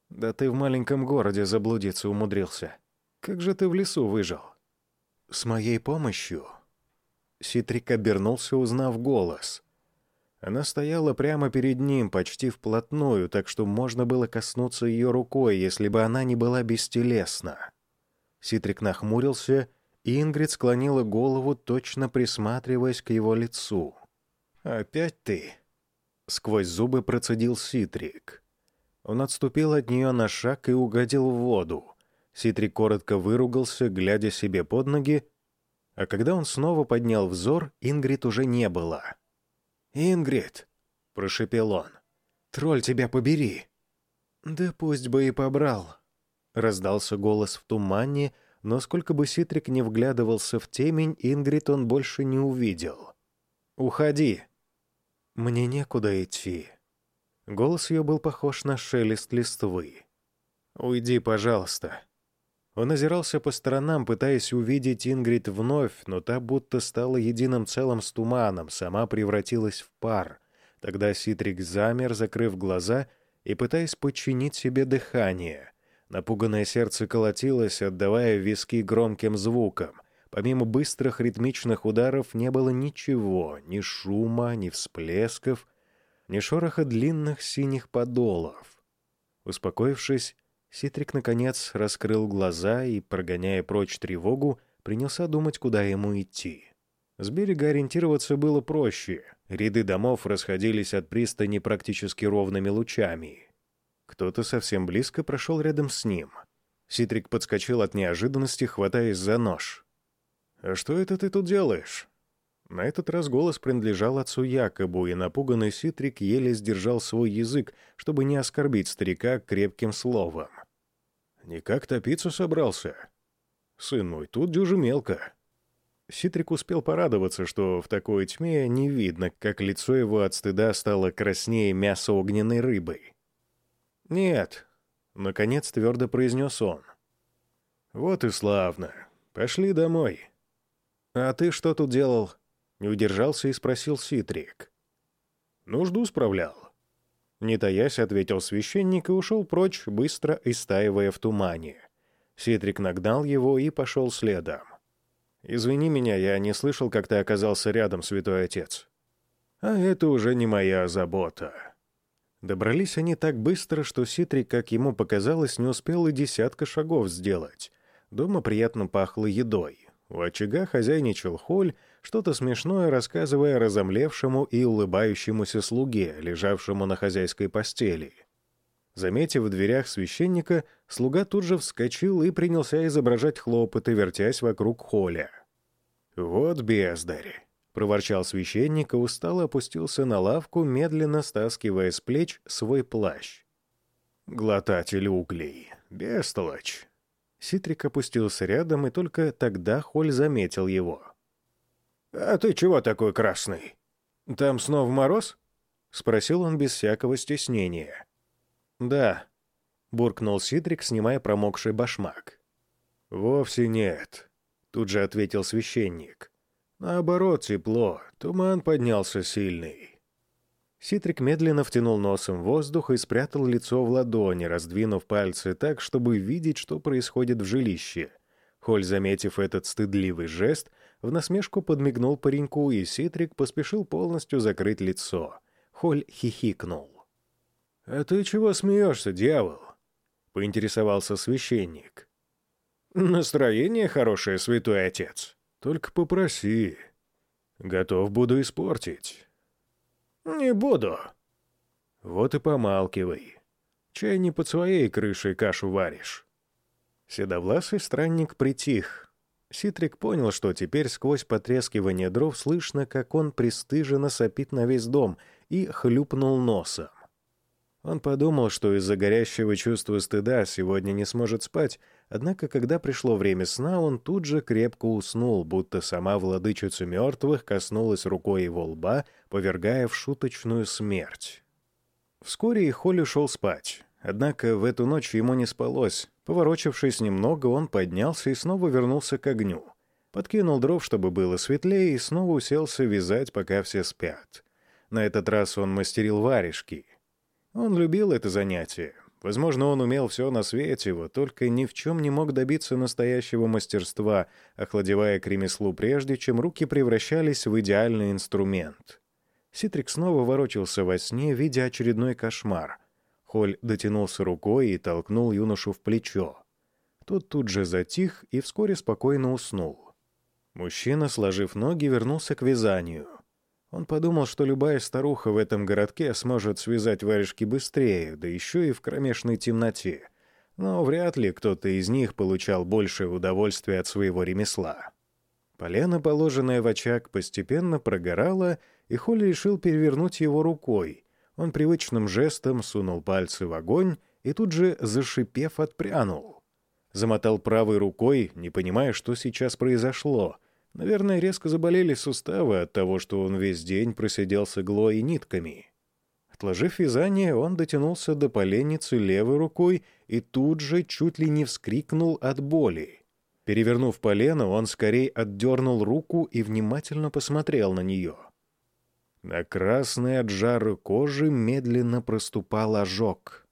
«Да ты в маленьком городе заблудиться умудрился. Как же ты в лесу выжил?» «С моей помощью?» Ситрик обернулся, узнав голос. Она стояла прямо перед ним, почти вплотную, так что можно было коснуться ее рукой, если бы она не была бестелесна. Ситрик нахмурился, и Ингрид склонила голову, точно присматриваясь к его лицу. «Опять ты?» — сквозь зубы процедил Ситрик. Он отступил от нее на шаг и угодил в воду. Ситрик коротко выругался, глядя себе под ноги, а когда он снова поднял взор, Ингрид уже не было. «Ингрид!» — прошепел он. «Тролль тебя побери!» «Да пусть бы и побрал!» — раздался голос в тумане, но сколько бы Ситрик не вглядывался в темень, Ингрид он больше не увидел. «Уходи!» «Мне некуда идти». Голос ее был похож на шелест листвы. «Уйди, пожалуйста», он озирался по сторонам, пытаясь увидеть Ингрид вновь, но та будто стала единым целым с туманом, сама превратилась в пар. Тогда Ситрик замер, закрыв глаза и пытаясь подчинить себе дыхание. Напуганное сердце колотилось, отдавая виски громким звуком. Помимо быстрых ритмичных ударов не было ничего, ни шума, ни всплесков, ни шороха длинных синих подолов. Успокоившись, Ситрик, наконец, раскрыл глаза и, прогоняя прочь тревогу, принялся думать, куда ему идти. С берега ориентироваться было проще. Ряды домов расходились от пристани практически ровными лучами. Кто-то совсем близко прошел рядом с ним. Ситрик подскочил от неожиданности, хватаясь за нож. «А что это ты тут делаешь?» На этот раз голос принадлежал отцу Якобу, и напуганный Ситрик еле сдержал свой язык, чтобы не оскорбить старика крепким словом. Никак топиться собрался. Сын мой, тут дюже мелко. Ситрик успел порадоваться, что в такой тьме не видно, как лицо его от стыда стало краснее мяса огненной рыбы. «Нет», — наконец твердо произнес он. «Вот и славно. Пошли домой». «А ты что тут делал?» — не удержался и спросил Ситрик. «Нужду справлял». Не таясь, ответил священник и ушел прочь, быстро истаивая в тумане. Ситрик нагнал его и пошел следом. «Извини меня, я не слышал, как ты оказался рядом, святой отец». «А это уже не моя забота». Добрались они так быстро, что Ситрик, как ему показалось, не успел и десятка шагов сделать. Дома приятно пахло едой. У очага хозяйничал Холь, что-то смешное рассказывая разомлевшему и улыбающемуся слуге, лежавшему на хозяйской постели. Заметив в дверях священника, слуга тут же вскочил и принялся изображать хлопоты, вертясь вокруг Холя. «Вот бездарь!» — проворчал священник и устало опустился на лавку, медленно стаскивая с плеч свой плащ. «Глотатель углей! Бестолочь!» Ситрик опустился рядом, и только тогда Холь заметил его. «А ты чего такой красный? Там снова мороз?» — спросил он без всякого стеснения. «Да», — буркнул Ситрик, снимая промокший башмак. «Вовсе нет», — тут же ответил священник. «Наоборот, тепло. Туман поднялся сильный». Ситрик медленно втянул носом воздух и спрятал лицо в ладони, раздвинув пальцы так, чтобы видеть, что происходит в жилище. Холь, заметив этот стыдливый жест, в насмешку подмигнул пареньку, и Ситрик поспешил полностью закрыть лицо. Холь хихикнул. «А ты чего смеешься, дьявол?» — поинтересовался священник. «Настроение хорошее, святой отец. Только попроси. Готов буду испортить». «Не буду». «Вот и помалкивай. Чай не под своей крышей кашу варишь». Седовласый странник притих. Ситрик понял, что теперь сквозь потрескивание дров слышно, как он пристыженно сопит на весь дом, и хлюпнул носом. Он подумал, что из-за горящего чувства стыда сегодня не сможет спать, однако, когда пришло время сна, он тут же крепко уснул, будто сама владычица мертвых коснулась рукой его лба, повергая в шуточную смерть. Вскоре и Холли ушел спать. Однако в эту ночь ему не спалось. Поворочившись немного, он поднялся и снова вернулся к огню. Подкинул дров, чтобы было светлее, и снова уселся вязать, пока все спят. На этот раз он мастерил варежки — он любил это занятие. Возможно, он умел все на свете, вот только ни в чем не мог добиться настоящего мастерства, охладевая к ремеслу прежде, чем руки превращались в идеальный инструмент. Ситрик снова ворочался во сне, видя очередной кошмар. Холь дотянулся рукой и толкнул юношу в плечо. Тот тут же затих и вскоре спокойно уснул. Мужчина, сложив ноги, вернулся к вязанию. Он подумал, что любая старуха в этом городке сможет связать варежки быстрее, да еще и в кромешной темноте. Но вряд ли кто-то из них получал большее удовольствие от своего ремесла. Полено, положенное в очаг, постепенно прогорало, и Холли решил перевернуть его рукой. Он привычным жестом сунул пальцы в огонь и тут же, зашипев, отпрянул. Замотал правой рукой, не понимая, что сейчас произошло — Наверное, резко заболели суставы от того, что он весь день просидел с иглой и нитками. Отложив вязание, он дотянулся до поленницы левой рукой и тут же чуть ли не вскрикнул от боли. Перевернув полено, он скорее отдернул руку и внимательно посмотрел на нее. На красной от жары кожи медленно проступал ожог.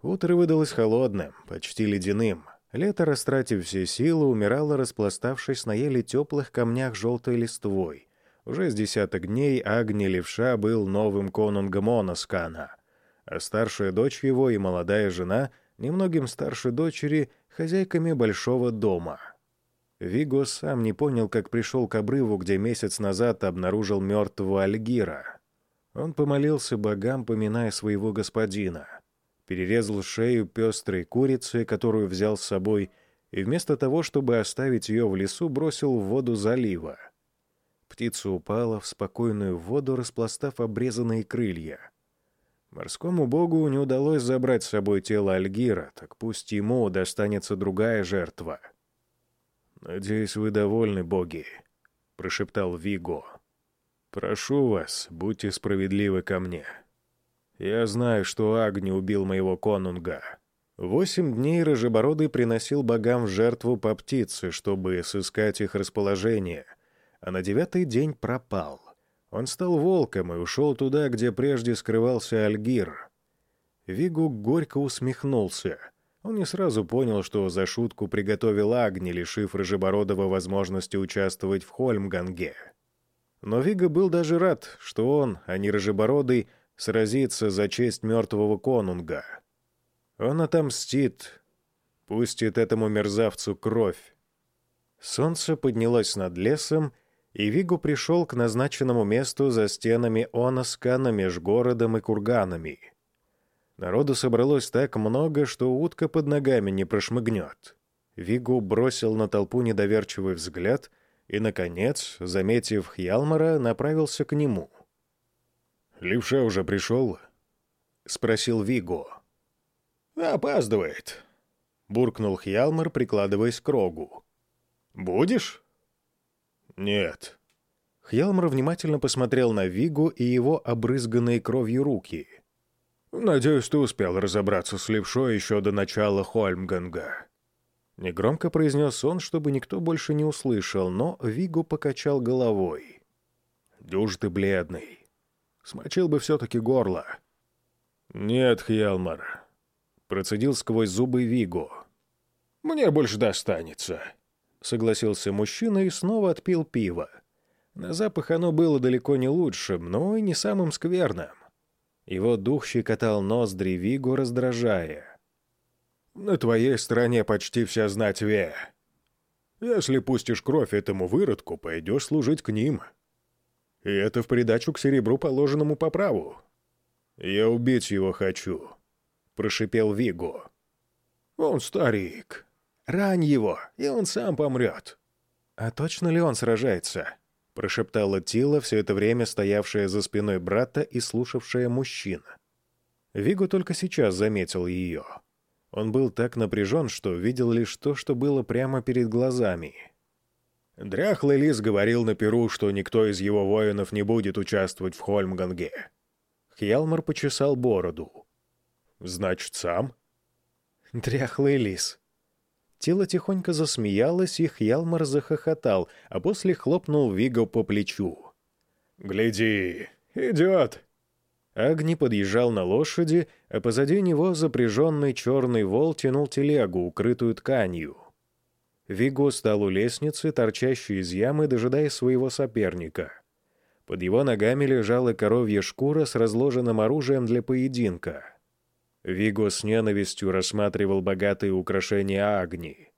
Утро выдалось холодным, почти ледяным — Лето, растратив все силы, умирало, распластавшись на еле теплых камнях желтой листвой. Уже с десяток дней Агни Левша был новым конунгом Оноскана, а старшая дочь его и молодая жена, немногим старше дочери, хозяйками большого дома. Виго сам не понял, как пришел к обрыву, где месяц назад обнаружил мертвого Альгира. Он помолился богам, поминая своего господина — перерезал шею пестрой курицы, которую взял с собой, и вместо того, чтобы оставить ее в лесу, бросил в воду залива. Птица упала в спокойную воду, распластав обрезанные крылья. Морскому богу не удалось забрать с собой тело Альгира, так пусть ему достанется другая жертва. «Надеюсь, вы довольны, боги», — прошептал Виго. «Прошу вас, будьте справедливы ко мне». Я знаю, что Агни убил моего конунга. Восемь дней Рыжебородый приносил богам в жертву по птице, чтобы сыскать их расположение, а на девятый день пропал. Он стал волком и ушел туда, где прежде скрывался Альгир. Вигу горько усмехнулся. Он не сразу понял, что за шутку приготовил Агни, лишив Рыжебородова возможности участвовать в Хольмганге. Но Вига был даже рад, что он, а не Рыжебородый, сразиться за честь мертвого конунга. Он отомстит, пустит этому мерзавцу кровь. Солнце поднялось над лесом, и Вигу пришел к назначенному месту за стенами Оноскана меж городом и курганами. Народу собралось так много, что утка под ногами не прошмыгнет. Вигу бросил на толпу недоверчивый взгляд и, наконец, заметив Хьялмара, направился к нему — «Левша уже пришел?» — спросил Виго. «Опаздывает», — буркнул Хьялмар, прикладываясь к рогу. «Будешь?» «Нет». Хьялмар внимательно посмотрел на Вигу и его обрызганные кровью руки. «Надеюсь, ты успел разобраться с левшой еще до начала Хольмганга». Негромко произнес он, чтобы никто больше не услышал, но Вигу покачал головой. «Дюж ты бледный. Смочил бы все-таки горло. «Нет, Хьялмар», — процедил сквозь зубы Виго. «Мне больше достанется», — согласился мужчина и снова отпил пиво. На запах оно было далеко не лучшим, но и не самым скверным. Его дух щекотал ноздри Вигу, раздражая. «На твоей стороне почти вся знать Ве. Если пустишь кровь этому выродку, пойдешь служить к ним. И это в придачу к серебру, положенному по праву. Я убить его хочу», — прошипел Виго. «Он старик. Рань его, и он сам помрет». «А точно ли он сражается?» прошептала Тила, все это время стоявшая за спиной брата и слушавшая мужчин. Виго только сейчас заметил ее. Он был так напряжен, что видел лишь то, что было прямо перед глазами. Дряхлый лис говорил на Перу, что никто из его воинов не будет участвовать в Хольмганге. Хьялмар почесал бороду. «Значит, сам?» «Дряхлый лис», Тело тихонько засмеялось, и Хьялмар захохотал, а после хлопнул Виго по плечу. «Гляди, идет!» Агни подъезжал на лошади, а позади него запряженный черный вол тянул телегу, укрытую тканью. Виго стал у лестницы, торчащей из ямы, дожидая своего соперника. Под его ногами лежала коровья шкура с разложенным оружием для поединка. Виго с ненавистью рассматривал богатые украшения Агни.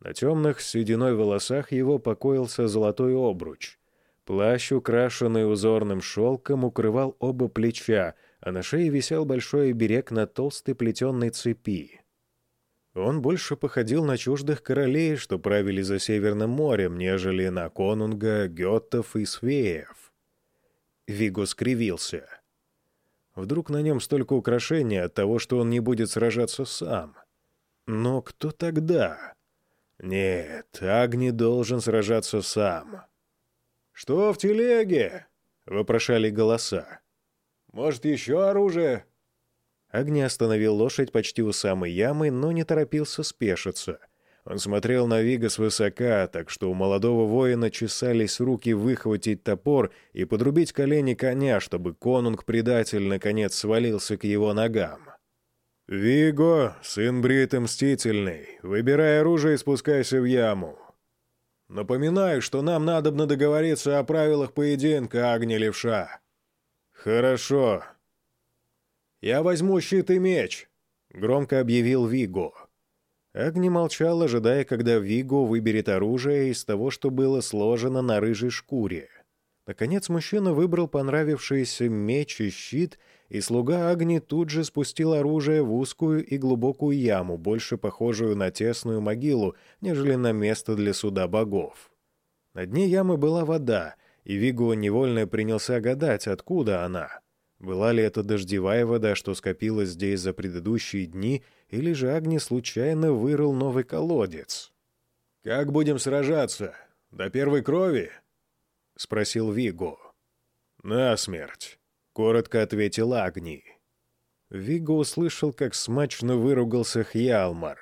На темных сединой волосах его покоился золотой обруч. Плащ, украшенный узорным шелком, укрывал оба плеча, а на шее висел большой берег на толстой плетенной цепи. Он больше походил на чуждых королей, что правили за Северным морем, нежели на конунга, геттов и свеев. Виго скривился — Вдруг на нем столько украшений от того, что он не будет сражаться сам. Но кто тогда? Нет, Агни должен сражаться сам. «Что в телеге?» — вопрошали голоса. «Может, еще оружие?» Агни остановил лошадь почти у самой ямы, но не торопился спешиться — он смотрел на Вига свысока, так что у молодого воина чесались руки выхватить топор и подрубить колени коня, чтобы конунг-предатель наконец свалился к его ногам. «Виго, сын Брита Мстительный, выбирай оружие и спускайся в яму. Напоминаю, что нам надобно договориться о правилах поединка, Агни Левша». «Хорошо». «Я возьму щит и меч», — громко объявил Виго. Агни молчал, ожидая, когда Виго выберет оружие из того, что было сложено на рыжей шкуре. Наконец мужчина выбрал понравившийся меч и щит, и слуга Агни тут же спустил оружие в узкую и глубокую яму, больше похожую на тесную могилу, нежели на место для суда богов. На дне ямы была вода, и Виго невольно принялся гадать, откуда она. Была ли это дождевая вода, что скопилась здесь за предыдущие дни, или же Агни случайно вырыл новый колодец? «Как будем сражаться? До первой крови?» — спросил Виго. «Насмерть», — коротко ответил Агни. Виго услышал, как смачно выругался Хьялмар.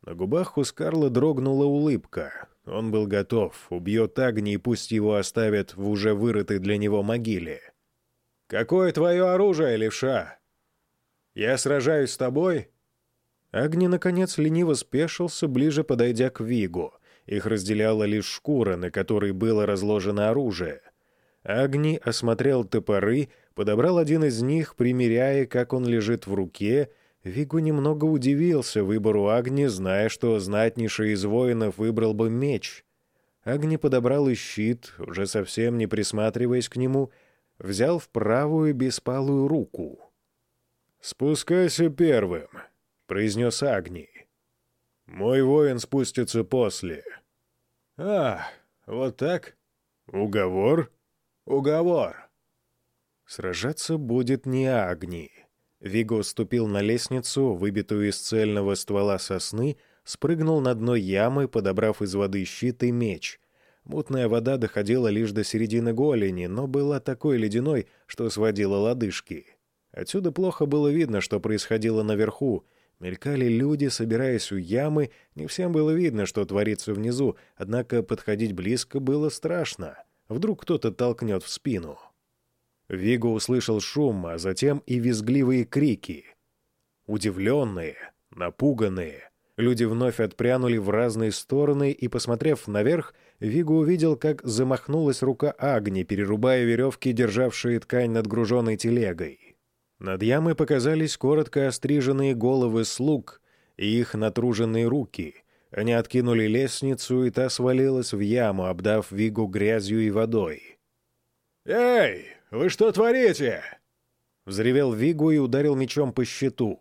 На губах у Скарла дрогнула улыбка. Он был готов, убьет Агни и пусть его оставят в уже вырытой для него могиле. «Какое твое оружие, левша? Я сражаюсь с тобой?» Агни, наконец, лениво спешился, ближе подойдя к Вигу. Их разделяла лишь шкура, на которой было разложено оружие. Агни осмотрел топоры, подобрал один из них, примеряя, как он лежит в руке. Вигу немного удивился выбору Агни, зная, что знатнейший из воинов выбрал бы меч. Агни подобрал и щит, уже совсем не присматриваясь к нему — взял в правую беспалую руку. «Спускайся первым», — произнес Агни. «Мой воин спустится после». «А, вот так? Уговор?» «Уговор». Сражаться будет не Агни. Виго ступил на лестницу, выбитую из цельного ствола сосны, спрыгнул на дно ямы, подобрав из воды щит и меч — Мутная вода доходила лишь до середины голени, но была такой ледяной, что сводила лодыжки. Отсюда плохо было видно, что происходило наверху. Мелькали люди, собираясь у ямы. Не всем было видно, что творится внизу, однако подходить близко было страшно. Вдруг кто-то толкнет в спину. Виго услышал шум, а затем и визгливые крики. Удивленные, напуганные, люди вновь отпрянули в разные стороны, и, посмотрев наверх, Виго увидел, как замахнулась рука Агни, перерубая веревки, державшие ткань над груженной телегой. Над ямой показались коротко остриженные головы слуг и их натруженные руки. Они откинули лестницу, и та свалилась в яму, обдав Вигу грязью и водой. «Эй, вы что творите?» Взревел Вигу и ударил мечом по щиту.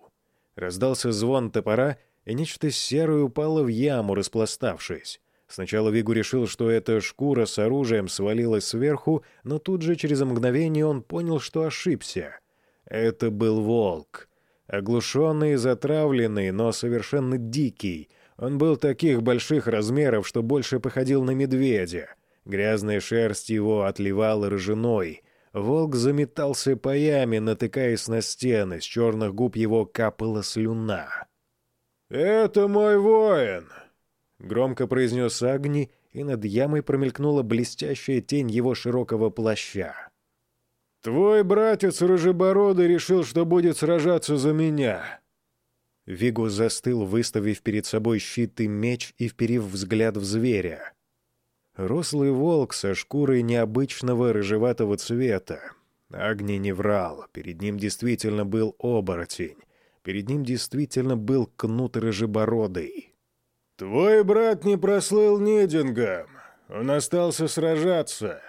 Раздался звон топора, и нечто серое упало в яму, распластавшись. Сначала Вигу решил, что эта шкура с оружием свалилась сверху, но тут же через мгновение он понял, что ошибся. Это был волк. Оглушенный и затравленный, но совершенно дикий. Он был таких больших размеров, что больше походил на медведя. Грязная шерсть его отливала рыжиной. Волк заметался яме, натыкаясь на стены, с черных губ его капала слюна. «Это мой воин!» — громко произнес Агни, и над ямой промелькнула блестящая тень его широкого плаща. «Твой братец Рыжебородый решил, что будет сражаться за меня». Вигус застыл, выставив перед собой щит и меч и вперив взгляд в зверя. Рослый волк со шкурой необычного рыжеватого цвета. Агни не врал, перед ним действительно был оборотень. Перед ним действительно был кнут рыжебородый. «Твой брат не прослыл Нидингом. Он остался сражаться».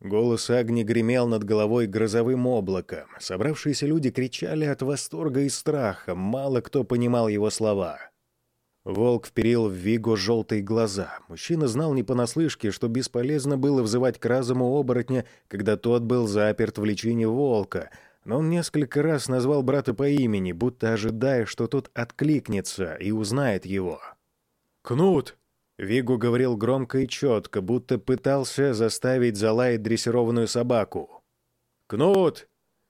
Голос Агни гремел над головой грозовым облаком. Собравшиеся люди кричали от восторга и страха. Мало кто понимал его слова. Волк вперил в Виго желтые глаза. Мужчина знал не понаслышке, что бесполезно было взывать к разуму оборотня, когда тот был заперт в личине волка, но он несколько раз назвал брата по имени, будто ожидая, что тот откликнется и узнает его. «Кнут!» Вигу говорил громко и четко, будто пытался заставить залаять дрессированную собаку. «Кнут!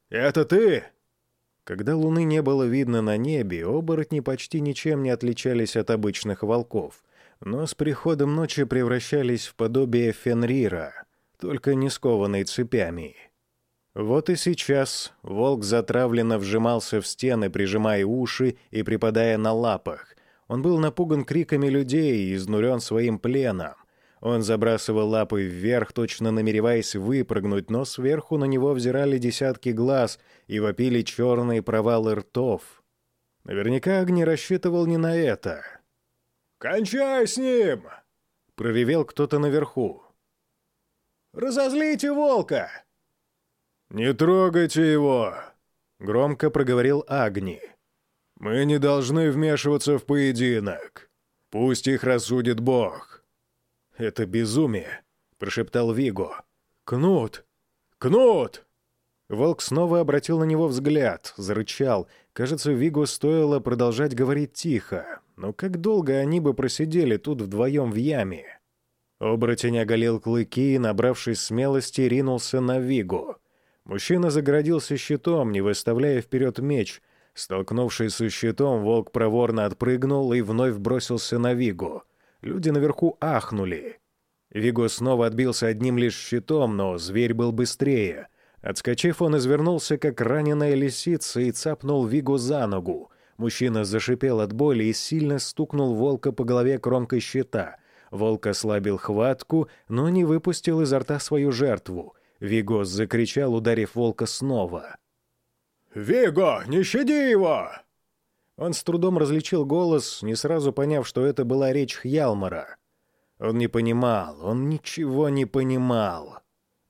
Это ты?» Когда луны не было видно на небе, оборотни почти ничем не отличались от обычных волков, но с приходом ночи превращались в подобие Фенрира, только не скованный цепями. Вот и сейчас волк затравленно вжимался в стены, прижимая уши и припадая на лапах, он был напуган криками людей и изнурен своим пленом. Он забрасывал лапы вверх, точно намереваясь выпрыгнуть, но сверху на него взирали десятки глаз и вопили черные провалы ртов. Наверняка Агни рассчитывал не на это. «Кончай с ним!» — проревел кто-то наверху. «Разозлите волка!» «Не трогайте его!» — громко проговорил Агни. Мы не должны вмешиваться в поединок. Пусть их рассудит Бог. Это безумие, прошептал Виго. Кнут! Кнут! Волк снова обратил на него взгляд, зарычал. Кажется, Виго стоило продолжать говорить тихо. Но как долго они бы просидели тут вдвоем в яме? Оборотень оголил клыки и, набравшись смелости, ринулся на Вигу. Мужчина загородился щитом, не выставляя вперед меч, Столкнувшись со щитом, волк проворно отпрыгнул и вновь бросился на Вигу. Люди наверху ахнули. Виго снова отбился одним лишь щитом, но зверь был быстрее. Отскочив, он извернулся, как раненая лисица, и цапнул Вигу за ногу. Мужчина зашипел от боли и сильно стукнул волка по голове кромкой щита. Волк ослабил хватку, но не выпустил изо рта свою жертву. Виго закричал, ударив волка снова. «Виго, не щади его!» Он с трудом различил голос, не сразу поняв, что это была речь Хьялмара. Он не понимал, он ничего не понимал.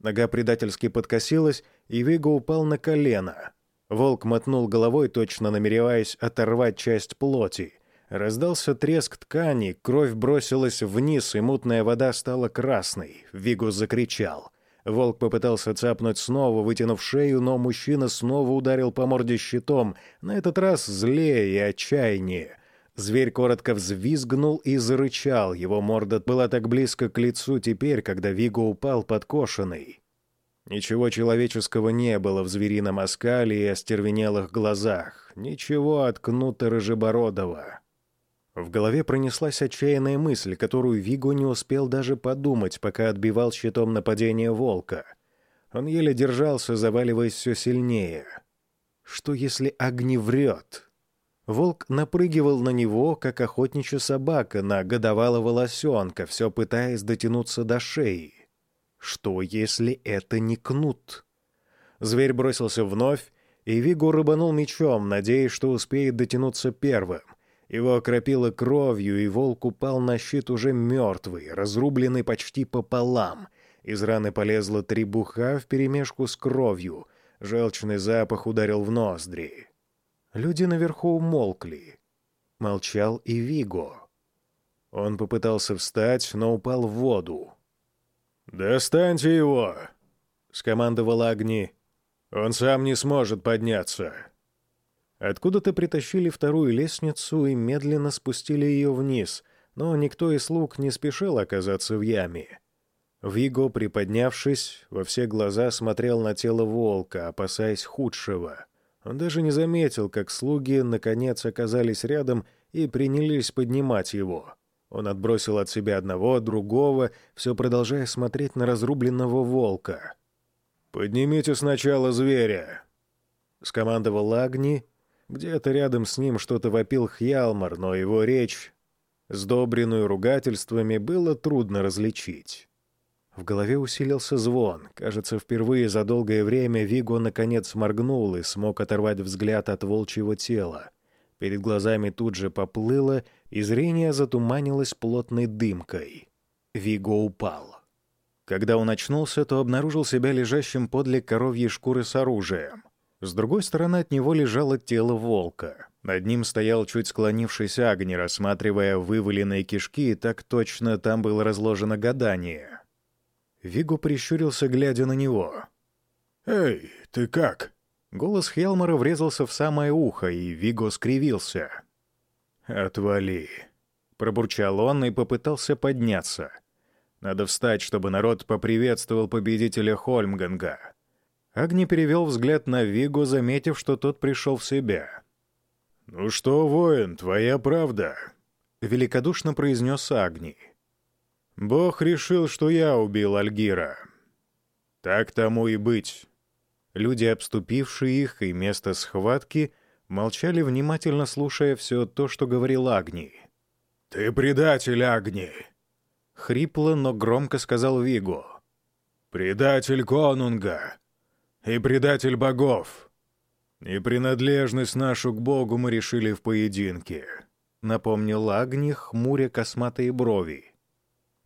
Нога предательски подкосилась, и Виго упал на колено. Волк мотнул головой, точно намереваясь оторвать часть плоти. Раздался треск ткани, кровь бросилась вниз, и мутная вода стала красной. Виго закричал — Волк попытался цапнуть снова, вытянув шею, но мужчина снова ударил по морде щитом, на этот раз злее и отчаяннее. Зверь коротко взвизгнул и зарычал, его морда была так близко к лицу теперь, когда Виго упал подкошенный. Ничего человеческого не было в зверином оскале и остервенелых глазах, ничего от кнута Рыжебородова. В голове пронеслась отчаянная мысль, которую Виго не успел даже подумать, пока отбивал щитом нападение волка. Он еле держался, заваливаясь все сильнее. Что если огни врет? Волк напрыгивал на него, как охотничья собака на годовалого лосенка, все пытаясь дотянуться до шеи. Что если это не кнут? Зверь бросился вновь, и Вигу рыбанул мечом, надеясь, что успеет дотянуться первым. Его окропило кровью, и волк упал на щит уже мертвый, разрубленный почти пополам. Из раны полезла требуха вперемешку с кровью. Желчный запах ударил в ноздри. Люди наверху умолкли. Молчал и Виго. Он попытался встать, но упал в воду. «Достаньте его!» — скомандовал Агни. «Он сам не сможет подняться». Откуда-то притащили вторую лестницу и медленно спустили ее вниз, но никто из слуг не спешил оказаться в яме. Виго, приподнявшись, во все глаза смотрел на тело волка, опасаясь худшего. Он даже не заметил, как слуги, наконец, оказались рядом и принялись поднимать его. Он отбросил от себя одного, другого, все продолжая смотреть на разрубленного волка. «Поднимите сначала зверя!» — скомандовал Агни. Где-то рядом с ним что-то вопил Хьялмар, но его речь, сдобренную ругательствами, было трудно различить. В голове усилился звон. Кажется, впервые за долгое время Виго наконец моргнул и смог оторвать взгляд от волчьего тела. Перед глазами тут же поплыло, и зрение затуманилось плотной дымкой. Виго упал. Когда он очнулся, то обнаружил себя лежащим подле коровьей шкуры с оружием. С другой стороны от него лежало тело волка. Над ним стоял чуть склонившийся Агни, рассматривая вываленные кишки, и так точно там было разложено гадание. Вигу прищурился, глядя на него. «Эй, ты как?» Голос Хелмара врезался в самое ухо, и Виго скривился. «Отвали!» — пробурчал он и попытался подняться. «Надо встать, чтобы народ поприветствовал победителя Хольмганга». Агни перевел взгляд на Вигу, заметив, что тот пришел в себя. «Ну что, воин, твоя правда?» — великодушно произнес Агни. «Бог решил, что я убил Альгира. Так тому и быть». Люди, обступившие их и место схватки, молчали, внимательно слушая все то, что говорил Агни. «Ты предатель, Агни!» — хрипло, но громко сказал Виго. «Предатель конунга и предатель богов. И принадлежность нашу к богу мы решили в поединке», — напомнил Агни, хмуря косматые брови.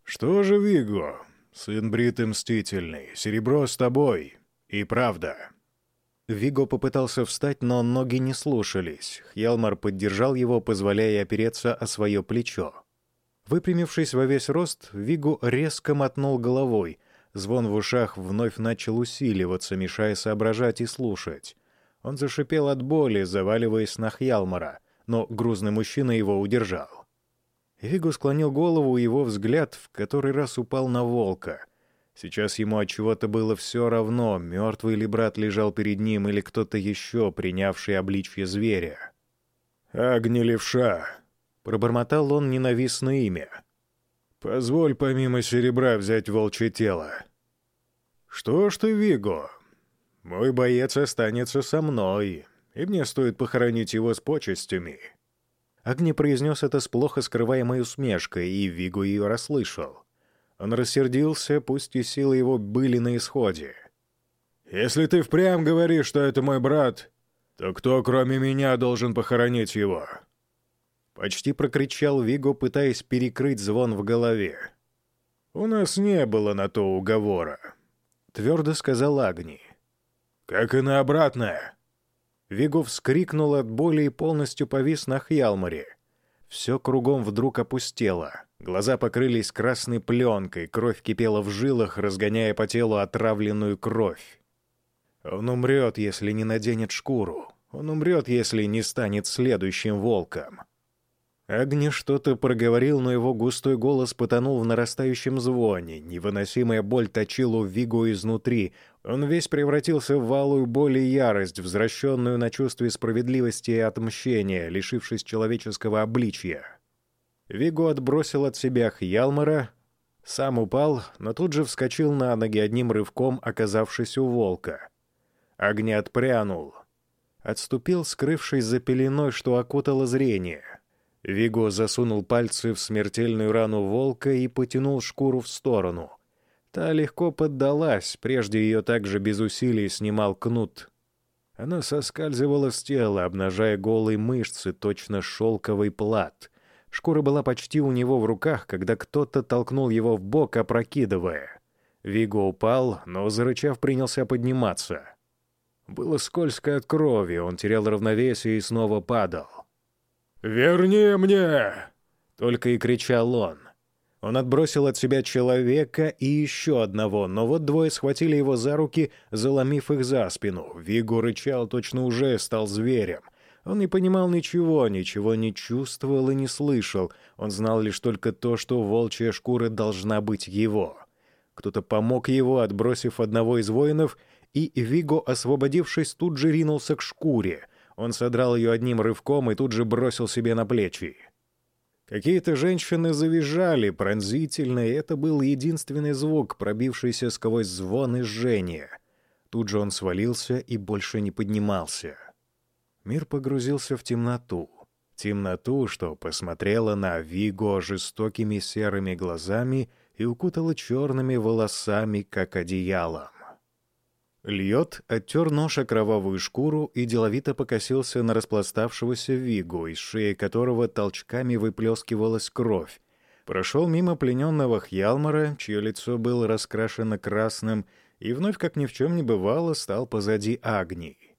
«Что же, Виго, сын бритый мстительный, серебро с тобой, и правда». Виго попытался встать, но ноги не слушались. Хьялмар поддержал его, позволяя опереться о свое плечо. Выпрямившись во весь рост, Вигу резко мотнул головой. Звон в ушах вновь начал усиливаться, мешая соображать и слушать. Он зашипел от боли, заваливаясь на Хьялмара, но грузный мужчина его удержал. Вигу склонил голову, его взгляд в который раз упал на волка — Сейчас ему от чего-то было все равно, мертвый ли брат лежал перед ним или кто-то еще, принявший обличье зверя. «Агнелевша!» — пробормотал он ненавистное имя. «Позволь помимо серебра взять волчье тело». «Что ж ты, Виго? Мой боец останется со мной, и мне стоит похоронить его с почестями». Агни произнес это с плохо скрываемой усмешкой, и Виго ее расслышал. Он рассердился, пусть и силы его были на исходе. «Если ты впрямь говоришь, что это мой брат, то кто, кроме меня, должен похоронить его?» Почти прокричал Виго, пытаясь перекрыть звон в голове. «У нас не было на то уговора», — твердо сказал Агни. «Как и на обратное». Виго вскрикнул от боли и полностью повис на Хьялмаре. Все кругом вдруг опустело. Глаза покрылись красной пленкой, кровь кипела в жилах, разгоняя по телу отравленную кровь. Он умрет, если не наденет шкуру. Он умрет, если не станет следующим волком. Агни что-то проговорил, но его густой голос потонул в нарастающем звоне. Невыносимая боль точила Вигу изнутри. Он весь превратился в валую боль и ярость, возвращенную на чувстве справедливости и отмщения, лишившись человеческого обличия. Виго отбросил от себя Хьялмара, Сам упал, но тут же вскочил на ноги одним рывком, оказавшись у волка. Огни отпрянул. Отступил, скрывшись за пеленой, что окутало зрение. Виго засунул пальцы в смертельную рану волка и потянул шкуру в сторону. Та легко поддалась, прежде ее также без усилий снимал кнут. Она соскальзывала с тела, обнажая голые мышцы, точно шелковый плат — Шкура была почти у него в руках, когда кто-то толкнул его в бок, опрокидывая. Виго упал, но, зарычав, принялся подниматься. Было скользко от крови, он терял равновесие и снова падал. «Верни мне!» — только и кричал он. Он отбросил от себя человека и еще одного, но вот двое схватили его за руки, заломив их за спину. Виго рычал, точно уже стал зверем. Он не понимал ничего, ничего не чувствовал и не слышал. Он знал лишь только то, что волчья шкура должна быть его. Кто-то помог его, отбросив одного из воинов, и Виго, освободившись, тут же ринулся к шкуре. Он содрал ее одним рывком и тут же бросил себе на плечи. Какие-то женщины завизжали пронзительно, и это был единственный звук, пробившийся сквозь звон и жжение. Тут же он свалился и больше не поднимался. Мир погрузился в темноту. Темноту, что посмотрела на Виго жестокими серыми глазами и укутала черными волосами, как одеялом. Льет оттер нож о кровавую шкуру и деловито покосился на распластавшегося Вигу, из шеи которого толчками выплескивалась кровь. Прошел мимо плененного Хьялмара, чье лицо было раскрашено красным, и вновь, как ни в чем не бывало, стал позади Агнии.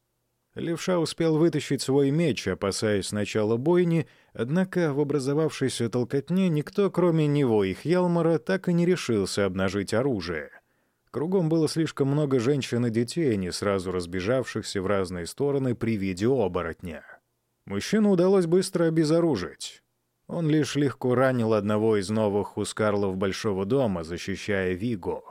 Левша успел вытащить свой меч, опасаясь начала бойни, однако в образовавшейся толкотне никто, кроме него и Хьялмара, так и не решился обнажить оружие. Кругом было слишком много женщин и детей, не сразу разбежавшихся в разные стороны при виде оборотня. Мужчину удалось быстро обезоружить. Он лишь легко ранил одного из новых хускарлов Большого дома, защищая Виго.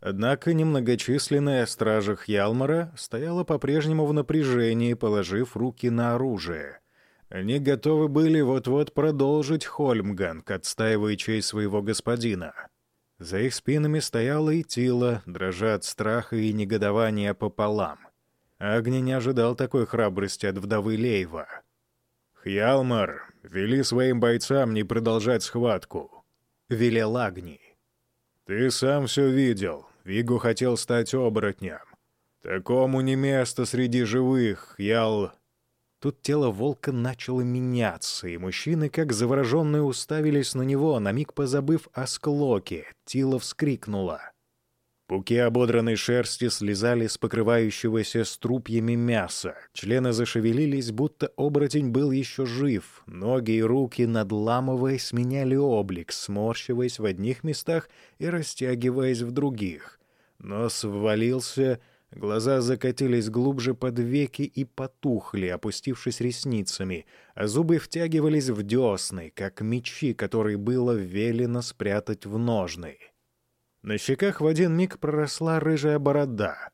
Однако немногочисленная стража Хьялмара стояла по-прежнему в напряжении, положив руки на оружие. Они готовы были вот-вот продолжить Хольмганг, отстаивая честь своего господина. За их спинами стояла и Тила, дрожа от страха и негодования пополам. Агни не ожидал такой храбрости от вдовы Лейва. «Хьялмар, вели своим бойцам не продолжать схватку», — велел Агни. «Ты сам все видел. Вигу хотел стать оборотнем. Такому не место среди живых, Ял...» Тут тело волка начало меняться, и мужчины, как завороженные, уставились на него, на миг позабыв о склоке. Тила вскрикнула. Пуки ободранной шерсти слезали с покрывающегося струпьями мяса. Члены зашевелились, будто оборотень был еще жив. Ноги и руки, надламываясь, сменяли облик, сморщиваясь в одних местах и растягиваясь в других. Нос ввалился, глаза закатились глубже под веки и потухли, опустившись ресницами, а зубы втягивались в десны, как мечи, которые было велено спрятать в ножны. На щеках в один миг проросла рыжая борода.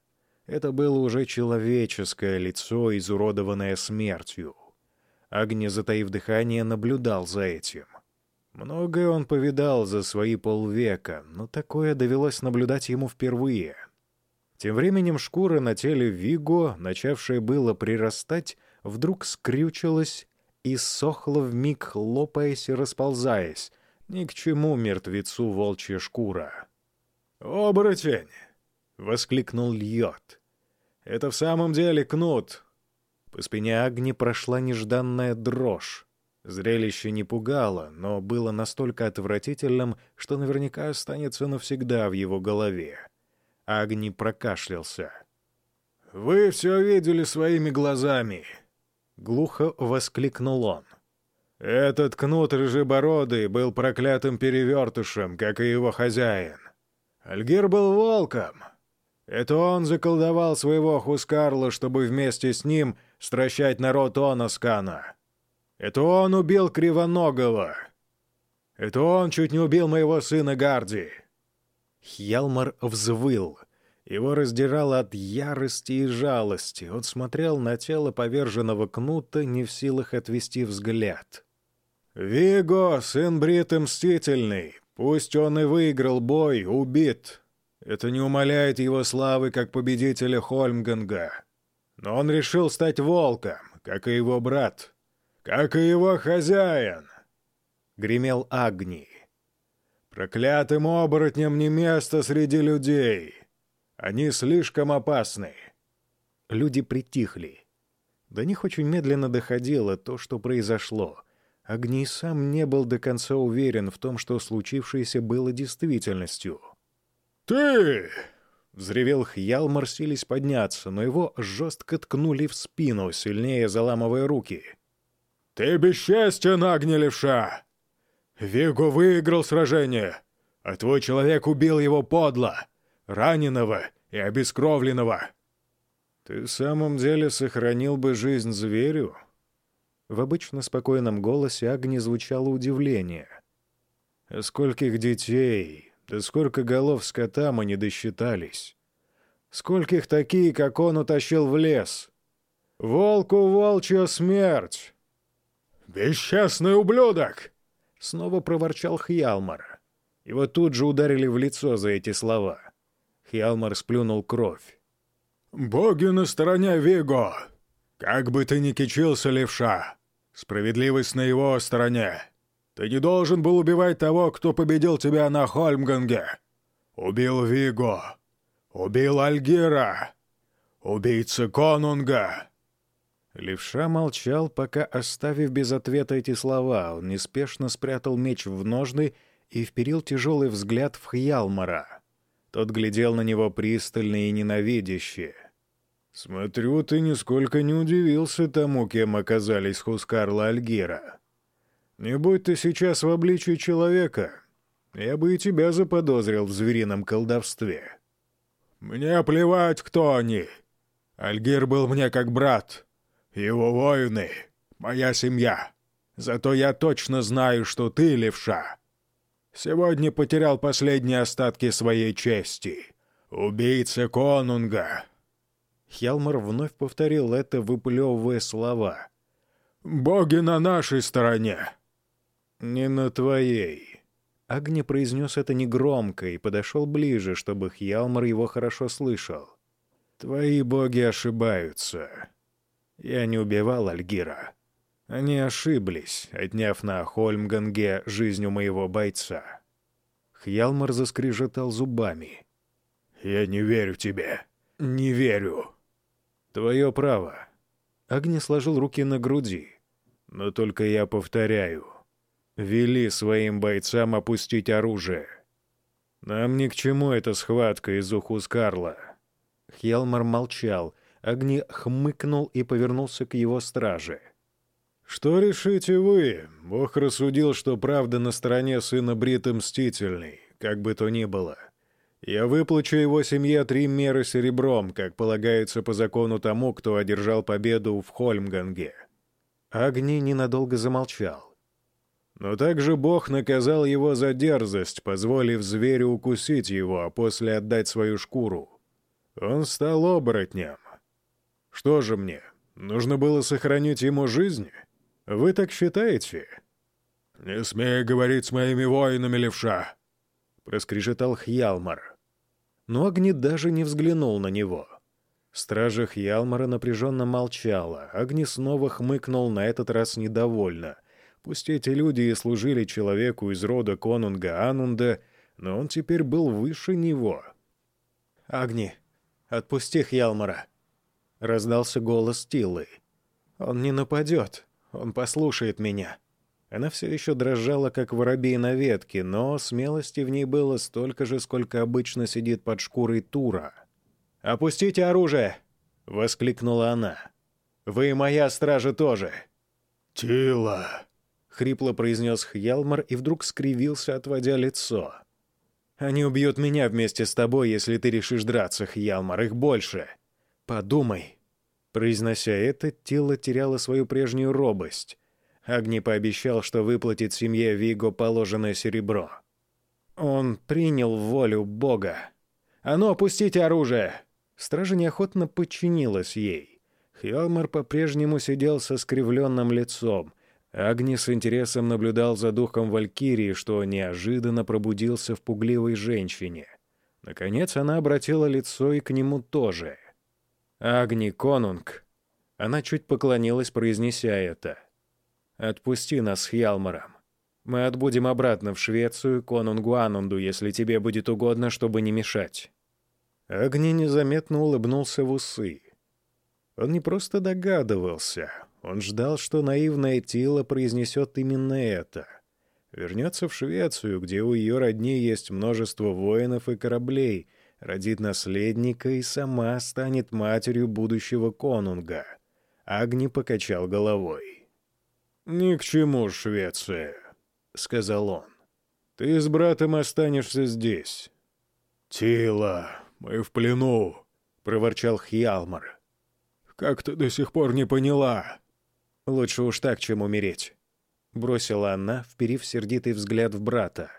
Это было уже человеческое лицо, изуродованное смертью. Агни, затаив дыхание, наблюдал за этим. Многое он повидал за свои полвека, но такое довелось наблюдать ему впервые. Тем временем шкура на теле Виго, начавшая было прирастать, вдруг скрючилась и сохла вмиг, лопаясь и расползаясь. Ни к чему мертвецу волчья шкура. «Оборотень!» — воскликнул Льот. «Это в самом деле кнут!» По спине Агни прошла нежданная дрожь. Зрелище не пугало, но было настолько отвратительным, что наверняка останется навсегда в его голове. Агни прокашлялся. «Вы все видели своими глазами!» Глухо воскликнул он. «Этот кнут рыжебородый был проклятым перевертышем, как и его хозяин. Альгир был волком. Это он заколдовал своего Хускарла, чтобы вместе с ним стращать народ Оноскана. Это он убил Кривоногого. Это он чуть не убил моего сына Гарди. Хьялмар взвыл. Его раздирало от ярости и жалости. Он смотрел на тело поверженного кнута, не в силах отвести взгляд. «Виго, сын Брит Мстительный, Пусть он и выиграл бой, убит. Это не умаляет его славы как победителя Хольмганга. Но он решил стать волком, как и его брат, как и его хозяин. Гремел Агни. Проклятым оборотням не место среди людей. Они слишком опасны. Люди притихли. До них очень медленно доходило то, что произошло. Агни сам не был до конца уверен в том, что случившееся было действительностью. «Ты!» — взревел Хьялмар, сились подняться, но его жестко ткнули в спину, сильнее заламывая руки. «Ты бесчестен, Агни Виго выиграл сражение, а твой человек убил его подло, раненого и обескровленного. Ты в самом деле сохранил бы жизнь зверю?» В обычно спокойном голосе Агни звучало удивление. «А скольких детей, да сколько голов скота мы не досчитались! Скольких такие, как он, утащил в лес! Волку волчья смерть!» «Бесчестный ублюдок!» — снова проворчал Хьялмар. Его тут же ударили в лицо за эти слова. Хьялмар сплюнул кровь. «Боги на стороне Виго! Как бы ты ни кичился, левша, справедливость на его стороне. Ты не должен был убивать того, кто победил тебя на Хольмганге. Убил Виго. Убил Альгира. Убийца Конунга». Левша молчал, пока, оставив без ответа эти слова, он неспешно спрятал меч в ножны и вперил тяжелый взгляд в Хьялмара. Тот глядел на него пристально и ненавидяще. «Смотрю, ты нисколько не удивился тому, кем оказались Хускарла Альгира. Не будь ты сейчас в обличии человека, я бы и тебя заподозрил в зверином колдовстве». «Мне плевать, кто они. Альгир был мне как брат. Его воины — моя семья. Зато я точно знаю, что ты, левша, Сегодня потерял последние остатки своей чести. Убийца конунга!» Хелмар вновь повторил это, выплевывая слова. «Боги на нашей стороне!» «Не на твоей!» Агни произнес это негромко и подошел ближе, чтобы Хьялмар его хорошо слышал. «Твои боги ошибаются. Я не убивал Альгира. Они ошиблись, отняв на Хольмганге жизнь у моего бойца. Хьялмар заскрежетал зубами. «Я не верю тебе. Не верю». «Твое право». Агни сложил руки на груди. «Но только я повторяю. Вели своим бойцам опустить оружие. Нам ни к чему эта схватка из уху Скарла». Хьялмар молчал. Агни хмыкнул и повернулся к его страже. «Что решите вы? Бог рассудил, что правда на стороне сына Брита мстительный, как бы то ни было. Я выплачу его семье три меры серебром, как полагается по закону тому, кто одержал победу в Хольмганге». Агни ненадолго замолчал. Но также Бог наказал его за дерзость, позволив зверю укусить его, а после отдать свою шкуру. Он стал оборотнем. Что же мне, нужно было сохранить ему жизнь?» Вы так считаете?» «Не смей говорить с моими воинами, левша!» — проскрежетал Хьялмар. Но Агни даже не взглянул на него. Стража Хьялмара напряженно молчала. Агни снова хмыкнул на этот раз недовольно. Пусть эти люди и служили человеку из рода конунга Анунда, но он теперь был выше него. «Агни, отпусти Хьялмара!» — раздался голос Тилы. «Он не нападет!» Он послушает меня». Она все еще дрожала, как воробей на ветке, но смелости в ней было столько же, сколько обычно сидит под шкурой Тура. «Опустите оружие!» — воскликнула она. «Вы моя стража тоже!» «Тила!» — хрипло произнес Хьялмар и вдруг скривился, отводя лицо. «Они убьют меня вместе с тобой, если ты решишь драться, Хьялмар, их больше. Подумай, Произнося это, тело теряло свою прежнюю робость. Агни пообещал, что выплатит семье Виго положенное серебро. Он принял волю Бога. «А ну, опустите оружие!» Стража неохотно подчинилась ей. Хьялмар по-прежнему сидел со скривленным лицом. Агни с интересом наблюдал за духом Валькирии, что неожиданно пробудился в пугливой женщине. Наконец она обратила лицо и к нему тоже. «Агни, конунг!» Она чуть поклонилась, произнеся это. «Отпусти нас с Хьялмаром. Мы отбудем обратно в Швецию, конунгу Анунду, если тебе будет угодно, чтобы не мешать». Агни незаметно улыбнулся в усы. Он не просто догадывался, он ждал, что наивная Тила произнесет именно это. Вернется в Швецию, где у ее родни есть множество воинов и кораблей, родит наследника и сама станет матерью будущего конунга. Агни покачал головой. «Ни к чему, Швеция», — сказал он. «Ты с братом останешься здесь». «Тила, мы в плену», — проворчал Хьялмар. «Как ты до сих пор не поняла?» Лучше уж так, чем умереть. Бросила она, вперив сердитый взгляд в брата.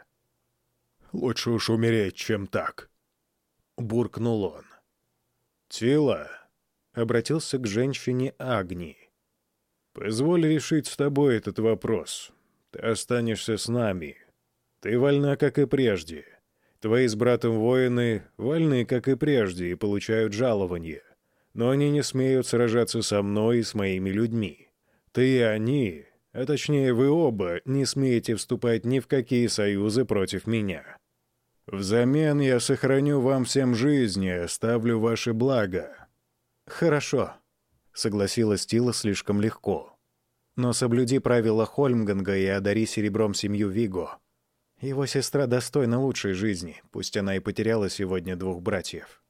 «Лучше уж умереть, чем так», — буркнул он. «Тила», — обратился к женщине Агни. «Позволь решить с тобой этот вопрос. Ты останешься с нами. Ты вольна, как и прежде. Твои с братом воины вольны, как и прежде, и получают жалование. Но они не смеют сражаться со мной и с моими людьми. Ты и они, а точнее вы оба, не смеете вступать ни в какие союзы против меня. Взамен я сохраню вам всем жизнь и оставлю ваше благо». «Хорошо», — согласилась Тила слишком легко. «Но соблюди правила Хольмганга и одари серебром семью Виго. Его сестра достойна лучшей жизни, пусть она и потеряла сегодня двух братьев».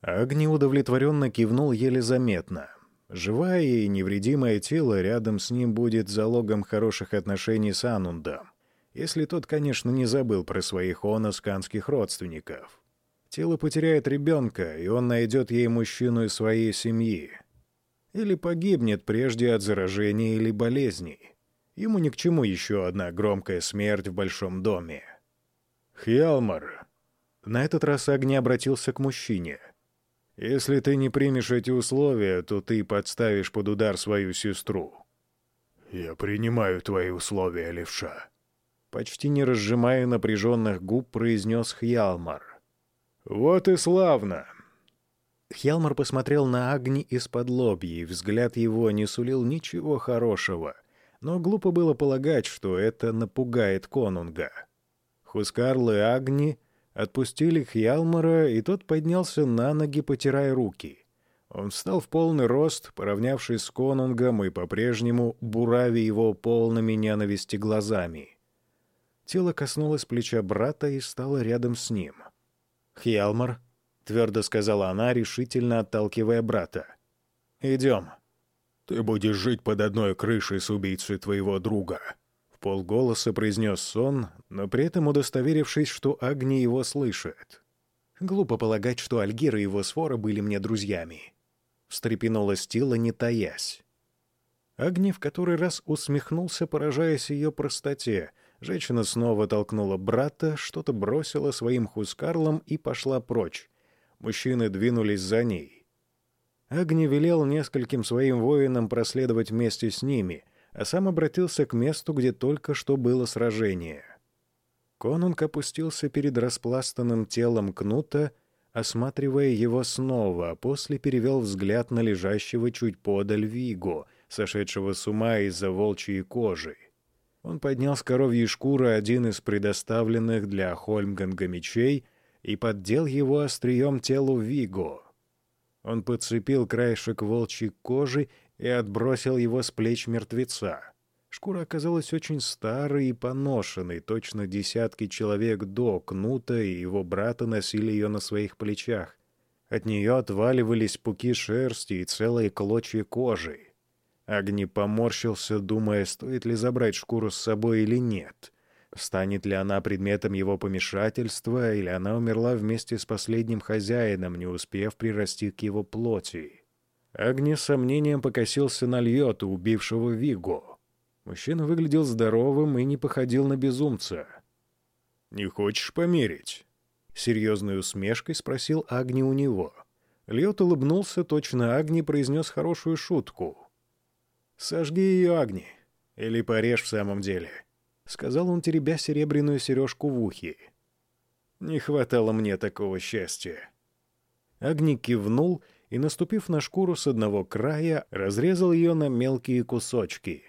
Агни удовлетворенно кивнул еле заметно — Живая и невредимое тело рядом с ним будет залогом хороших отношений с Анундом, если тот, конечно, не забыл про своих оносканских родственников. Тело потеряет ребенка, и он найдет ей мужчину из своей семьи. Или погибнет прежде от заражения или болезней. Ему ни к чему еще одна громкая смерть в большом доме. «Хьялмар!» На этот раз Агни обратился к мужчине — если ты не примешь эти условия, то ты подставишь под удар свою сестру». «Я принимаю твои условия, левша», — почти не разжимая напряженных губ, произнес Хьялмар. «Вот и славно!» Хьялмар посмотрел на Агни из-под лобья, и взгляд его не сулил ничего хорошего, но глупо было полагать, что это напугает конунга. Хускарл и Агни Отпустили Хьялмара, и тот поднялся на ноги, потирая руки. Он встал в полный рост, поравнявшись с конунгом и по-прежнему бурави его полными ненависти глазами. Тело коснулось плеча брата и стало рядом с ним. «Хьялмар», — твердо сказала она, решительно отталкивая брата. «Идем». «Ты будешь жить под одной крышей с убийцей твоего друга», полголоса произнес сон, но при этом удостоверившись, что Агни его слышит. Глупо полагать, что Альгир и его свора были мне друзьями. Встрепенулась Тила, не таясь. Агни в который раз усмехнулся, поражаясь ее простоте. Женщина снова толкнула брата, что-то бросила своим хускарлом и пошла прочь. Мужчины двинулись за ней. Агни велел нескольким своим воинам проследовать вместе с ними — а сам обратился к месту, где только что было сражение. Конунг опустился перед распластанным телом Кнута, осматривая его снова, а после перевел взгляд на лежащего чуть подаль Виго, сошедшего с ума из-за волчьей кожи. Он поднял с коровьей шкуры один из предоставленных для Хольмганга мечей и поддел его острием телу Виго. Он подцепил краешек волчьей кожи и отбросил его с плеч мертвеца. Шкура оказалась очень старой и поношенной, точно десятки человек до Кнута и его брата носили ее на своих плечах. От нее отваливались пуки шерсти и целые клочья кожи. Агни поморщился, думая, стоит ли забрать шкуру с собой или нет. Станет ли она предметом его помешательства, или она умерла вместе с последним хозяином, не успев прирасти к его плоти. Агни с сомнением покосился на Льоту, убившего Виго. Мужчина выглядел здоровым и не походил на безумца. «Не хочешь померить?» Серьезной усмешкой спросил Агни у него. Льот улыбнулся, точно Агни произнес хорошую шутку. «Сожги ее, Агни. Или порежь в самом деле», — сказал он, теребя серебряную сережку в ухе. «Не хватало мне такого счастья». Агни кивнул и, наступив на шкуру с одного края, разрезал ее на мелкие кусочки.